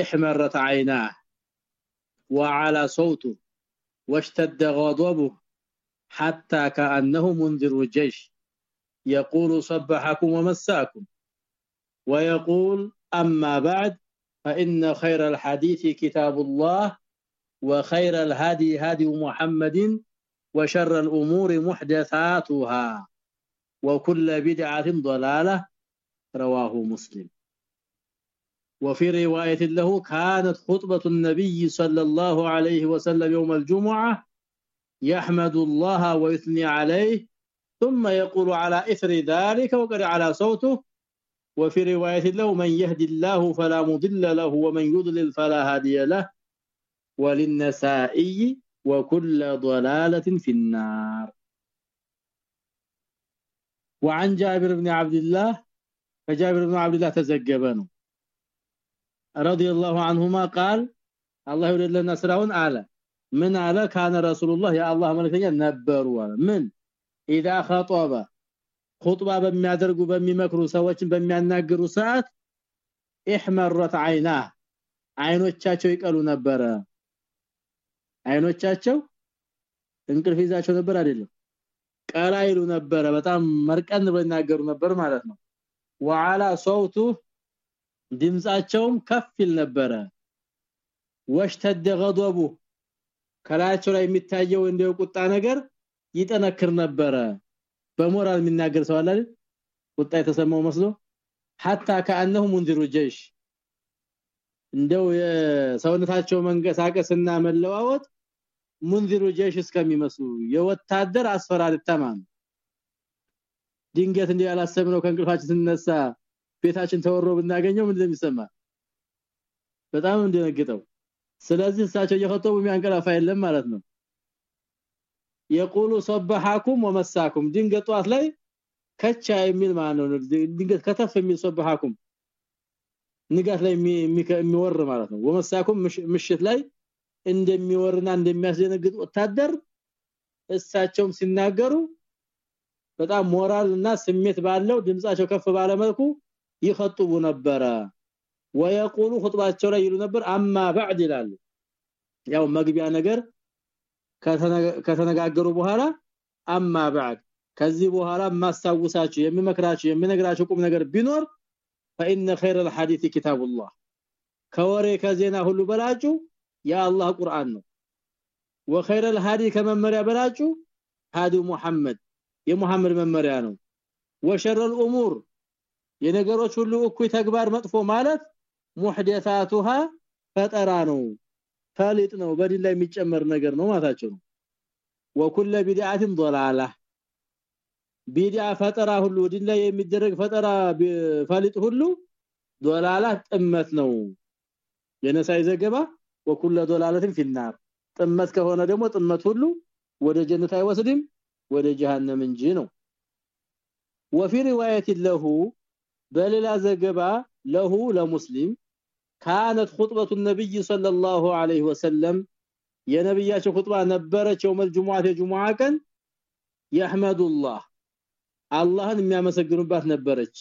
احمرت عيناه وعلى صوته واشتد غضبه حتى كأنه منذر الجيش. يقول صبحكم ومساكم ويقول أما بعد فإن خير الحديث كتاب الله وخير الهدي هدي محمد وشر الأمور محدثاتها وكل بدعة ضلالة رواه مسلم. وفي رواية له كانت خطبة النبي صلى الله عليه وسلم يوم الجمعة يحمد الله ويثني عليه ثم يقول على إثر ذلك وقد على صوته وفي رواية له من يهدي الله فلا مضل له ومن يضلل فلا هادي له وللنسائي وكل ضلالة في النار. وعن جابر بن عبد الله فجابر بن عبد الله تزجبن رضي الله عنهما قال الله يريد لنا سراون على من على كان رسول الله يا الله ملكتኛ نبروا من؟ إذا خطب. خطبة በሚያደርጉ በሚመክሩ ሰዎችን በሚያናግሩ ሰዓት إحمرت عيناه. አይኖቻቸው ይቀሉ ነበረ አይኖቻቸው እንቅልፍ ይዛቸው ነበር አይደለም ቀላ ይሉ ነበረ በጣም መርቀን በሚናገሩ ነበር ማለት ነው وعلى صوته ድምጻቸውም ከፍ ይል ነበረ ወሽተደ غضبه ከላያቸው ላይ የሚታየው እንደው ቁጣ ነገር ይጠነክር ነበረ በሞራል የሚናገር ሰው አለ ቁጣ የተሰማው መስሎ حتى كانه منذر الجيش እንደው የሰውነታቸው መንቀሳቀስና መለዋወጥ منذر الجيش እስከሚመስሉ የወታደር አስፈራሪ ተማም ድንገት እንዲህ ያላሰብነው ከእንቅልፋችን ስንነሳ ቤታችን ተወሮ ብናገኘው ምን እንደሚሰማ በጣም እንደነግጠው ስለዚህ እሳቸው እየፈተው የሚያንቀላፋ የለም ማለት ነው የቁሉ ሰበሐኩም ወመሳኩም ድንገት ጧት ላይ ከቻ የሚል ማለት ነው ድንገት ከተፍ የሚል ሰበሐኩም ንጋት ላይ የሚወር ማለት ነው። ወመሳኩም ምሽት ላይ እንደሚወርና እንደሚያስደነግጥ ወታደር እሳቸውም ሲናገሩ በጣም ሞራልና ስሜት ባለው ድምጻቸው ከፍ ባለ መልኩ ይخطቡ ነበረ። ويقولوا خطባቸው ላይ ይሉ ነበር አማ بعد ይላሉ። ያው መግቢያ ነገር ከተነጋገሩ በኋላ አማ بعد ከዚህ በኋላ ማሳውሳቸው የሚመክራቸው የሚነግራቸው ቁም ነገር ቢኖር فإن خير الحديث كتاب الله ከወሬ ከዜና ሁሉ በላጩ የአላህ ቁርአን ነው وخير الهدي ከመመሪያ በላጩ هادي محمد የሙሐመድ መመሪያ ነው وشر الامور የነገሮች ሁሉ እኩይ ተግባር መጥፎ ማለት ሙህደታቱሃ ፈጠራ ነው ፈሊጥ ነው በዲን ላይ የሚጨመር ነገር ነው ማታቸው ነው ወኩለ ቢድዓትን ضلاله ቢድዓ ፈጠራ ሁሉ ዲን ላይ የሚደረግ ፈጠራ ፈሊጥ ሁሉ ዶላላ ጥመት ነው የነሳይ ዘገባ ወኩለ ዶላለትን ፊናር ጥመት ከሆነ ደግሞ ጥመት ሁሉ ወደ ጀነት አይወስድም ወደ ጀሃነም እንጂ ነው وفي روايه له በሌላ ዘገባ له ለሙስሊም كانت خطبه النبي صلى الله عليه وسلم የነብያቸው ኹጥባ ነበረች የውመል الجمعه የጁሙዓ ቀን يحمد الله አላህን የሚያመሰግኑባት ነበረች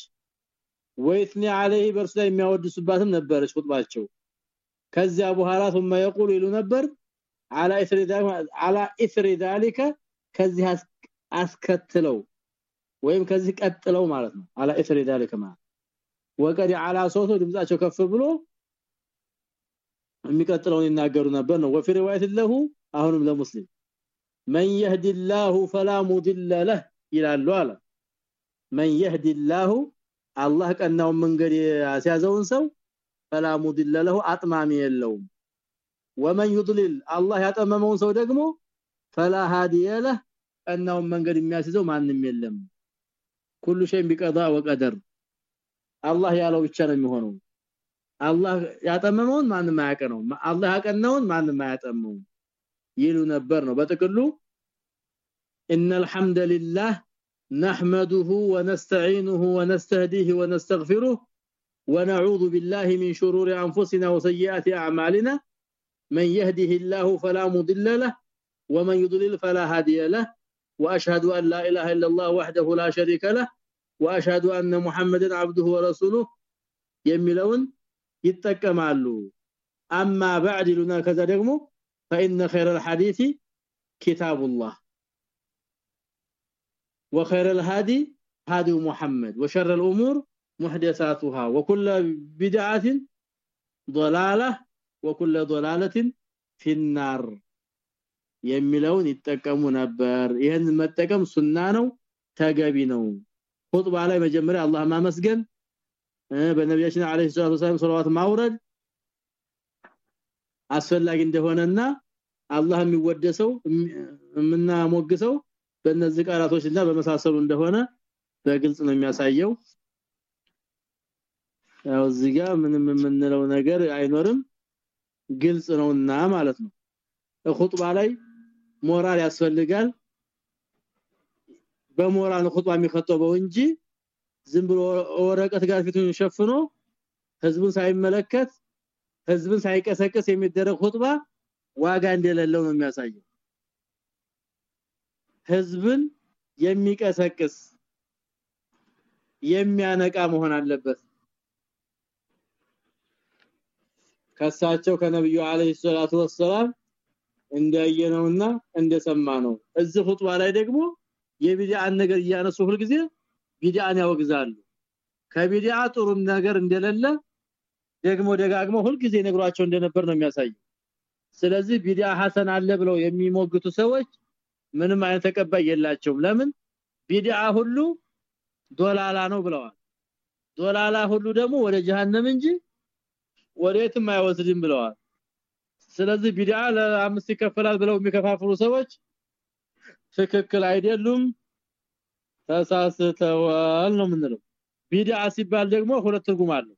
ወይትኒ عليه በርሱ ላይ የሚያወድሱባትም ነበረች ኹጥባቸው ከዚያ በኋላ ثم يقول ይሉ ነበር على اثر على اثر ذلك ከዚህ አስከትለው ወይም ከዚህ ቀጥለው ማለት ነው على اثر ذلك ማለት ወቀዲ على صوت ድምጻቸው ከፍ ብሎ የሚቀጥለውን ይናገሩ ነበር ነው وفي روايه له አሁንም ለሙስሊም من يهدي الله فلا مضل له ይላሉ አለ من يهدي الله አላህ ቀናውን መንገድ ያስያዘውን ሰው فلا مضل له አጥማሚ የለውም ومن يضلل الله ያጠመመውን ሰው ደግሞ فلا هادي له ቀናውን መንገድ የሚያስይዘው ማንም የለም ኩሉ ሸይ ቢቀዳ ወቀደር አላህ ያለው ብቻ ነው የሚሆነው አላህ ያጠመመውን ማንም አያቀነው አላህ ያቀነውን ማንም አያጠመው ይሉ ነበር ነው በጥቅሉ ان الحمد لله نحمده ونستعينه ونستهديه ونستغفره ونعوذ بالله من شرور انفسنا وسيئات اعمالنا من يهده الله فلا مضل له ومن يضلل فلا هادي له واشهد ان لا اله الا الله وحده لا شريك له واشهد ان محمدا عبده ورسوله የሚለውን ይጠቀማሉ اما بعد لنا كذا ደግሞ فان خير الحديث كتاب الله وخير الهادي هادي محمد وشر الامور محدثاتها وكل بدعه ضلاله وكل ضلاله في النار የሚለውን ይጠቀሙ ነበር ይሄን መጠቀም ሱና ነው ተገቢ ነው ኹጥባ ላይ መጀመሪያ አላህ ማመስገን በነቢያችን አለይሂ ሰላቱ ወሰለም ሶላዋት ማውረድ አስፈላጊ እንደሆነና አላህ የሚወደሰው የምናሞግሰው በእነዚህ ቃላቶችና በመሳሰሉ እንደሆነ በግልጽ ነው የሚያሳየው። ያው እዚህ ጋር ምንም የምንለው ነገር አይኖርም። ግልጽ ነውና ማለት ነው። ኹጥባ ላይ ሞራል ያስፈልጋል። በሞራል ኹጥባ የሚከተበው እንጂ ዝም ብሎ ወረቀት ጋር ፊቱን ሸፍኖ ህዝቡን ሳይመለከት ህዝብን ሳይቀሰቅስ የሚደረግ ኹጥባ ዋጋ እንደሌለው ነው የሚያሳየው ህዝብን የሚቀሰቅስ የሚያነቃ መሆን አለበት። ከሳቸው ከነብዩ አለይሂ ሰላቱ ወሰለም እንዳየነውና እንደሰማ ነው እዚህ ኹጥባ ላይ ደግሞ የቢድዓን ነገር እያነሱ ሁሉ ጊዜ ቢድዓን ያወግዛሉ። ከቢድዓ ጥሩ ነገር እንደሌለ ደግሞ ደጋግሞ ሁሉ ጊዜ ነግሯቸው እንደነበር ነው የሚያሳየው። ስለዚህ ቢድዓ ሐሰን አለ ብለው የሚሞግቱ ሰዎች ምንም አይነት ተቀባይ የላቸውም። ለምን? ቢድዓ ሁሉ ዶላላ ነው ብለዋል። ዶላላ ሁሉ ደግሞ ወደ ጀሃነም እንጂ ወዴትም አይወስድም ብለዋል። ስለዚህ ቢድዓ ለአምስት ይከፈላል ብለው የሚከፋፍሉ ሰዎች ትክክል አይደሉም ተሳስተዋል ነው ምንለው ቢድዓ ሲባል ደግሞ ሁለት ትርጉም አለው።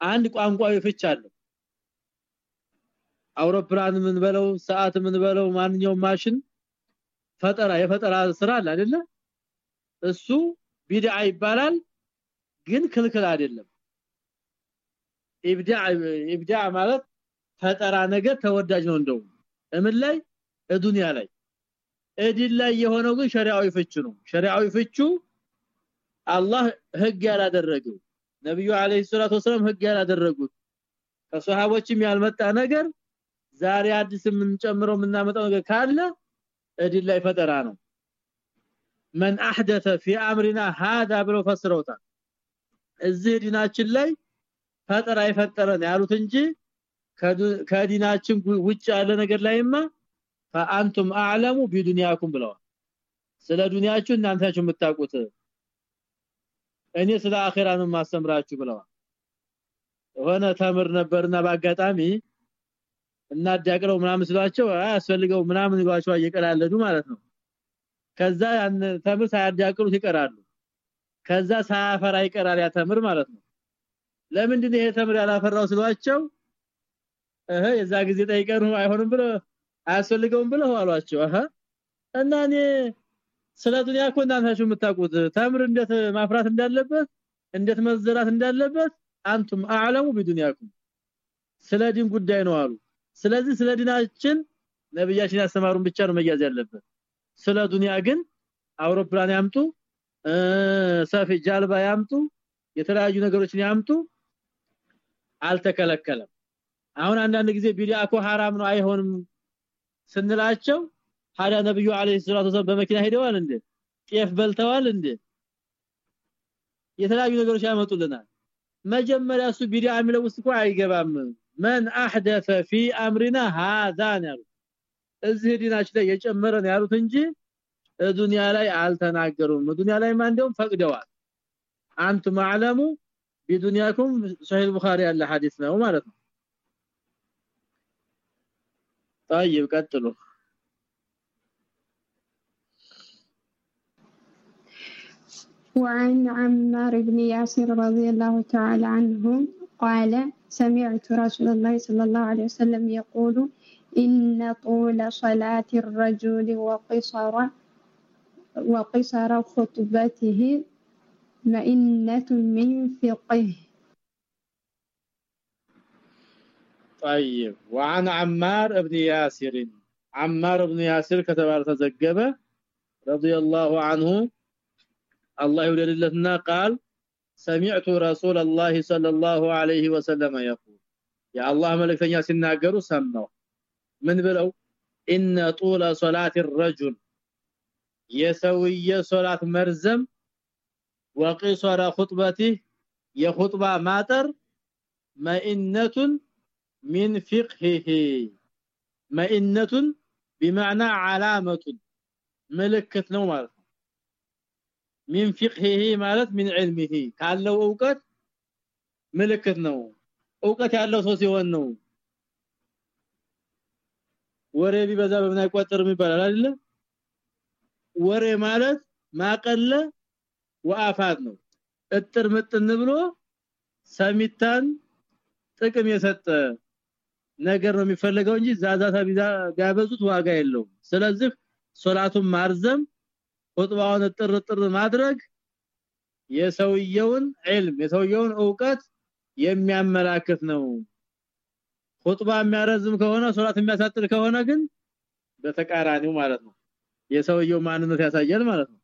አንድ ቋንቋዊ ፍች አለው አውሮፕላን ምን በለው ሰዓት ምን በለው ማንኛውም ማሽን ፈጠራ የፈጠራ ስራ አለ አይደለ? እሱ ቢድዓ ይባላል ግን ክልክል አይደለም። ኢብዳዕ ኢብዳዕ ማለት ፈጠራ ነገር ተወዳጅ ነው እንደው እምን ላይ? ዱንያ ላይ። እድል ላይ የሆነው ግን ሸሪዓዊ ፍቹ ነው። ሸሪዓዊ ፍቹ አላህ ህግ ያላደረገው ነብዩ አለይሂ ሰላቱ ወሰለም ህግ ያላደረጉት። ከሷሃቦችም ያልመጣ ነገር ዛሬ አዲስ የምንጨምረው የምናመጣው ነገር ካለ እድል ላይ ፈጠራ ነው من احدث في امرنا هذا ብለው ፈስረውታል እዚህ ዲናችን ላይ ፈጠራ የፈጠረን ያሉት እንጂ ከዲናችን ውጭ ያለ ነገር ላይማ فانتم اعلم بدنياكم ብለዋል ስለ ዱንያችሁ እናንተችሁ የምታውቁት እኔ ስለ አኺራ ነው ማስተምራችሁ ብለዋል ሆነ ተምር ነበርና ባጋጣሚ እናዳቅረው ምናምን ስሏቸው አያስፈልገው ምናምን ይሏቸው እየቀላለዱ ማለት ነው። ከዛ ያን ተምር ሳያዳቅሩት ይቀራሉ። ከዛ ሳያፈራ ይቀራል ያ ተምር ማለት ነው። ለምንድን ይሄ ተምር ያላፈራው ስሏቸው እህ የዛ ጊዜ ጠይቀሩ አይሆንም ብሎ አያስፈልገውም ብለው አሏቸው። አሃ እና እኔ ስለ ዱንያ እኮ እናንታችሁ የምታውቁት ተምር እንዴት ማፍራት እንዳለበት እንዴት መዘራት እንዳለበት አንቱም አዕለሙ ቢዱንያኩም። ስለ ዲን ጉዳይ ነው አሉ ስለዚህ ስለ ዲናችን ነብያችን ያስተማሩን ብቻ ነው መያዝ ያለበት ስለ ዱንያ ግን አውሮፕላን ያምጡ ሰፊ ጃልባ ያምጡ የተለያዩ ነገሮችን ያምጡ አልተከለከለም አሁን አንዳንድ ጊዜ ቢዲያ እኮ حرام ነው አይሆንም ስንላቸው ሀዳ ነብዩ አለይሂ ሰላቱ ወሰለም በመኪና ሄደዋል እንዴ ጤፍ በልተዋል እንዴ የተለያዩ ነገሮች ያመጡልናል መጀመሪያ እሱ ቢዲያ የሚለው ውስጥ እኮ አይገባም من احدث في امرنا هذا ነው እዚህ ዲናችን ላይ የጨመረን ያሉት እንጂ ዱንያ ላይ አልተናገሩም ዱንያ ላይ ማንደውም ፈቅደዋል አንቱ ማዕለሙ ቢዱንያኩም ሶሂህ ቡኻሪ ያለ ሐዲስ ነው ማለት ነው طيب ቀጥሉ وعن عمار بن ياسر رضي الله تعالى عنه قال سمعت رسول الله صلى الله عليه وسلم يقول إن طول صلاة الرجل وقصر وقصر خطبته مئنة من فقه. طيب وعن عمار بن ياسر. عمار بن ياسر كتب تزجبه رضي الله عنه. الله يولدلنا قال ሰሚዕቱ ረሱላላሂ ሰለላሁ ዐለይሂ ወሰለም يقول የአላህ መልእክተኛ ሲናገሩ ሰማው ምን ብለው? ኢነ ጡለ ሶላት الرجل የሰውየ ሶላት መርዘም ወቂሶረ ኹጥበቲህ የኹጥባ ማጠር መኢነቱን من فقهه መኢነቱን بمعنى علامه ምልክት ነው ማለት من فقهه ማለት من علمه ካለው ዕውቀት ምልክት ነው ዕውቀት ያለው ሰው ሲሆን ነው ወሬ ቢበዛ በምን አይቆጠርም ይባላል አይደለ ወሬ ማለት ማቀለ ወአፋት ነው እጥር ምጥን ብሎ ሰሚታን ጥቅም የሰጠ ነገር ነው የሚፈልገው እንጂ ዛዛታ ቢያበዙት ዋጋ የለውም ስለዚህ ሶላቱን ማርዘም ኹጥባውን ጥር ጥር ማድረግ የሰውየውን ዒልም የሰውየውን ዕውቀት የሚያመላክት ነው። ኹጥባ የሚያረዝም ከሆነ ሶላት የሚያሳጥር ከሆነ ግን በተቃራኒው ማለት ነው። የሰውየው ማንነት ያሳያል ማለት ነው።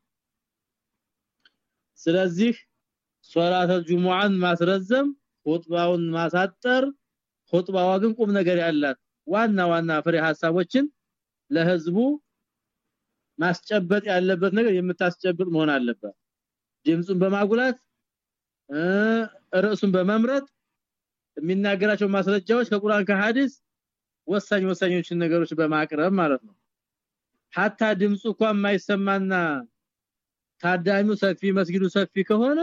ስለዚህ ሶላተ ጁሙአን ማስረዘም ኹጥባውን ማሳጠር ኹጥባዋ ግን ቁም ነገር ያላት ዋና ዋና ፍሬ ሐሳቦችን ለህዝቡ ማስጨበጥ ያለበት ነገር የምታስጨብጥ መሆን አለበት ድምጹን በማጉላት ርዕሱን በመምረጥ የሚናገራቸው ማስረጃዎች ከቁርአን ከሐዲስ ወሳኝ ወሳኞችን ነገሮች በማቅረብ ማለት ነው። حتى ድምጹ እንኳን የማይሰማና ታዳሚው ሰፊ መስጊዱ ሰፊ ከሆነ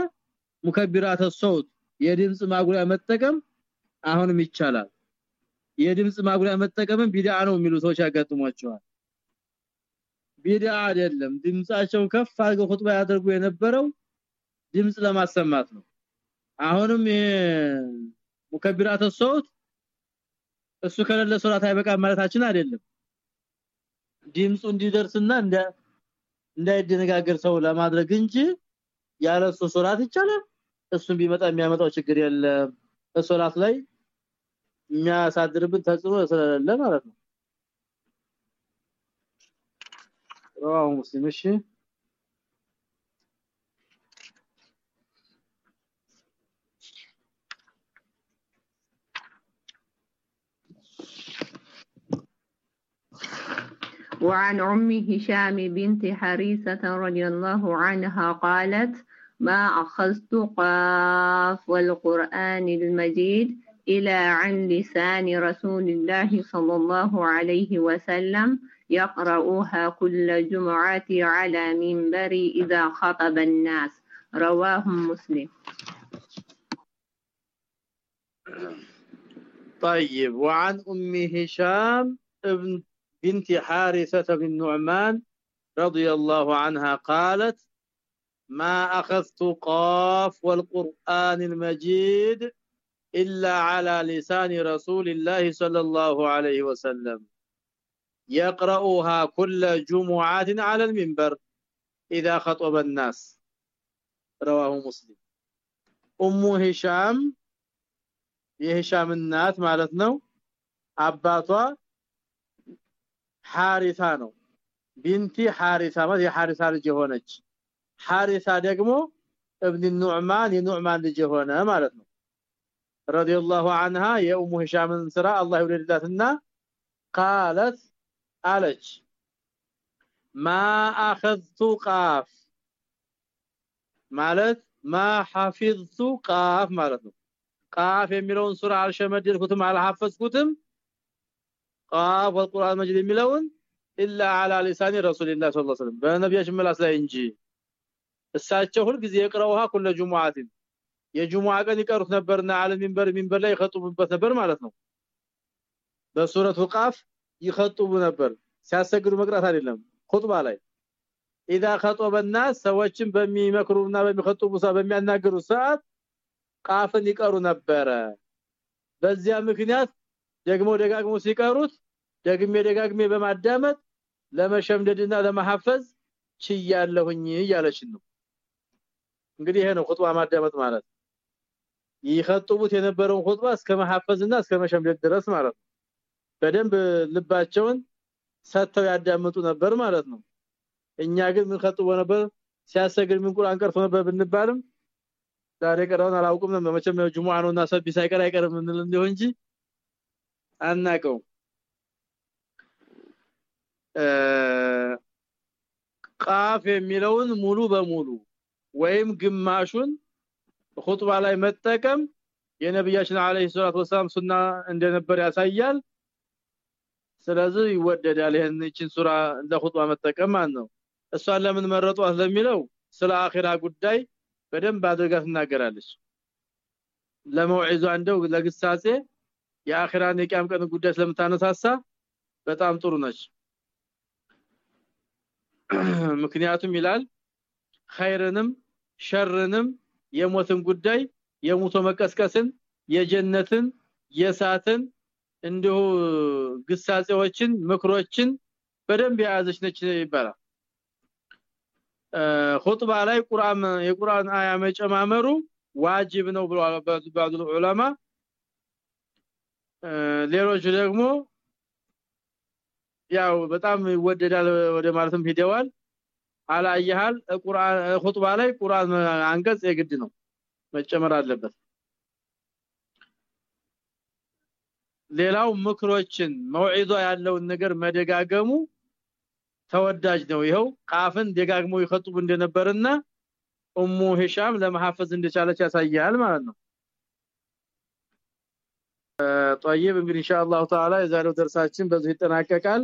مكبرات صوت የድምጽ ማጉያ መጠቀም አሁንም ይቻላል። የድምጽ ማጉያ መጠቀምም ቢድዓ ነው የሚሉ ሰዎች ያጋጥሟቸዋል ቢድዓ አይደለም። ድምጻቸውን ከፍ አድርገው ኹጥባ ያደርጉ የነበረው ድምጽ ለማሰማት ነው። አሁንም مكبرات صوت እሱ ከሌለ ሶላት አይበቃም ማለታችን አይደለም። ድምጹ እንዲደርስና እንደ እንዳይደነጋገር ሰው ለማድረግ እንጂ ያለሱ ሶላት ይቻላል። እሱን ቢመጣ የሚያመጣው ችግር የለም። ሶላት ላይ የሚያሳድርብን ተጽዕኖ ስለሌለ ማለት ነው رواه مسلم እሺ وعن أم هشام بنت حريثة رضي الله عنها قالت ما أخذت قاف والقرآن المجيد إلى عن لسان رسول الله صلى الله عليه وسلم يقرؤها كل جمعة على منبر إذا خطب الناس. رواه مسلم. طيب وعن أم هشام ابن بنت حارثة بن نعمان رضي الله عنها قالت ما أخذت قاف والقرآن المجيد إلا على لسان رسول الله صلى الله عليه وسلم. يقرأها كل جمعات على المنبر اذا خطب الناس رواه مسلم ام هشام የሂሻም እናት ማለት ነው አባቷ ሐሪሳ ነው ቢንቲ ሐሪሳ ማለት የሐሪሳ ልጅ ሆነች ሐሪሳ ደግሞ ابن النعمان የኑዕማን ልጅ ሆነ ማለት ነው رضي الله عنها የኡሙ ሂሻምን ስራ አላህ ይወደድላትና قالت አለች ማ اخذቱ ቃፍ ማለት ማ ሐፊዝቱ ቃፍ ማለት ነው ቃፍ የሚለውን ሱራ አልሸመድልኩትም አልሐፈዝኩትም ቃፍ ወልቁርአን መጅድ የሚለውን ኢላ አላ ሊሳኒ ረሱልላህ ሰለላሁ ዐለይሂ ወሰለም በነብያችን ምላስ ላይ እንጂ እሳቸው ሁሉ ጊዜ ይቀራውሃ ኩለ ጁሙዓትን የጁሙዓ ቀን ይቀሩት ነበርና አለ ሚንበር ሚንበር ላይ ይخطቡበት ነበር ማለት ነው በሱረቱ ቃፍ ይخطቡ ነበር። ሲያሰግዱ መቅራት አይደለም ኹጥባ ላይ። اذا خطب ሰዎችን በሚመክሩና በሚخطቡ ሰዓት በሚያናገሩ ሰዓት ቃፍን ይቀሩ ነበረ። በዚያ ምክንያት ደግሞ ደጋግሞ ሲቀሩት ደግሜ ደጋግሜ በማዳመጥ ለመሸምደድና ለማሐፈዝ ችያለሁኝ እያለችን ነው። እንግዲህ ይሄ ነው ኹጥባ ማዳመጥ ማለት። ይخطቡት የነበረውን ኹጥባ እስከ መሐፈዝና እስከ መሸምደድ ድረስ ማለት ነው። በደንብ ልባቸውን ሰጥተው ያዳምጡ ነበር ማለት ነው። እኛ ግን ምን ኸጥቦ ነበር? ሲያሰግድ ምን ቁርአን ቀርቶ ነበር ብንባልም ዛሬ ቀረውን አላውቅም ነው መቼም ጁሙአ ነውና ሰቢ ሳይቀር አይቀርም እንል እንደው እንጂ አናቀው ቃፍ የሚለውን ሙሉ በሙሉ ወይም ግማሹን ኹጥባ ላይ መጠቀም የነብያችን አለይሂ ሰላቱ ወሰለም ሱና እንደነበር ያሳያል ስለዚህ ይወደዳል ይሄን እቺን ሱራ ለኹጥባ መጠቀም ማለት ነው። እሷን ለምን መረጧት ለሚለው ስለ አኺራ ጉዳይ በደንብ አድርጋ ትናገራለች። ለመውዒዟ እንደው ለግሳጼ የአኺራን የቂያም ቀን ጉዳይ ስለምታነሳሳ በጣም ጥሩ ነች። ምክንያቱም ይላል ኸይርንም ሸርንም የሞትን ጉዳይ የሙቶ መቀስቀስን የጀነትን የሳትን እንዲሁ ግሳጼዎችን ምክሮችን በደንብ የያዘች ነች ይባላል። ኹጥባ ላይ ቁርአን የቁርአን አያ መጨማመሩ ዋጅብ ነው ብለዋል ባዙ ዑለማ። ሌሎች ደግሞ ያው በጣም ይወደዳል ወደ ማለትም ሄደዋል አላየሃል ቁርአን ኹጥባ ላይ ቁርአን አንቀጽ የግድ ነው መጨመር አለበት ሌላው ምክሮችን መውዒዟ ያለውን ነገር መደጋገሙ ተወዳጅ ነው። ይኸው ቃፍን ደጋግሞ ይخطቡ እንደነበርና ኡሙ ሂሻም ለመሐፈዝ እንደቻለች ያሳያል ማለት ነው። طيب እንግዲህ ኢንሻአላሁ ተዓላ የዛሬው درسችን በዚህ ይጠናቀቃል።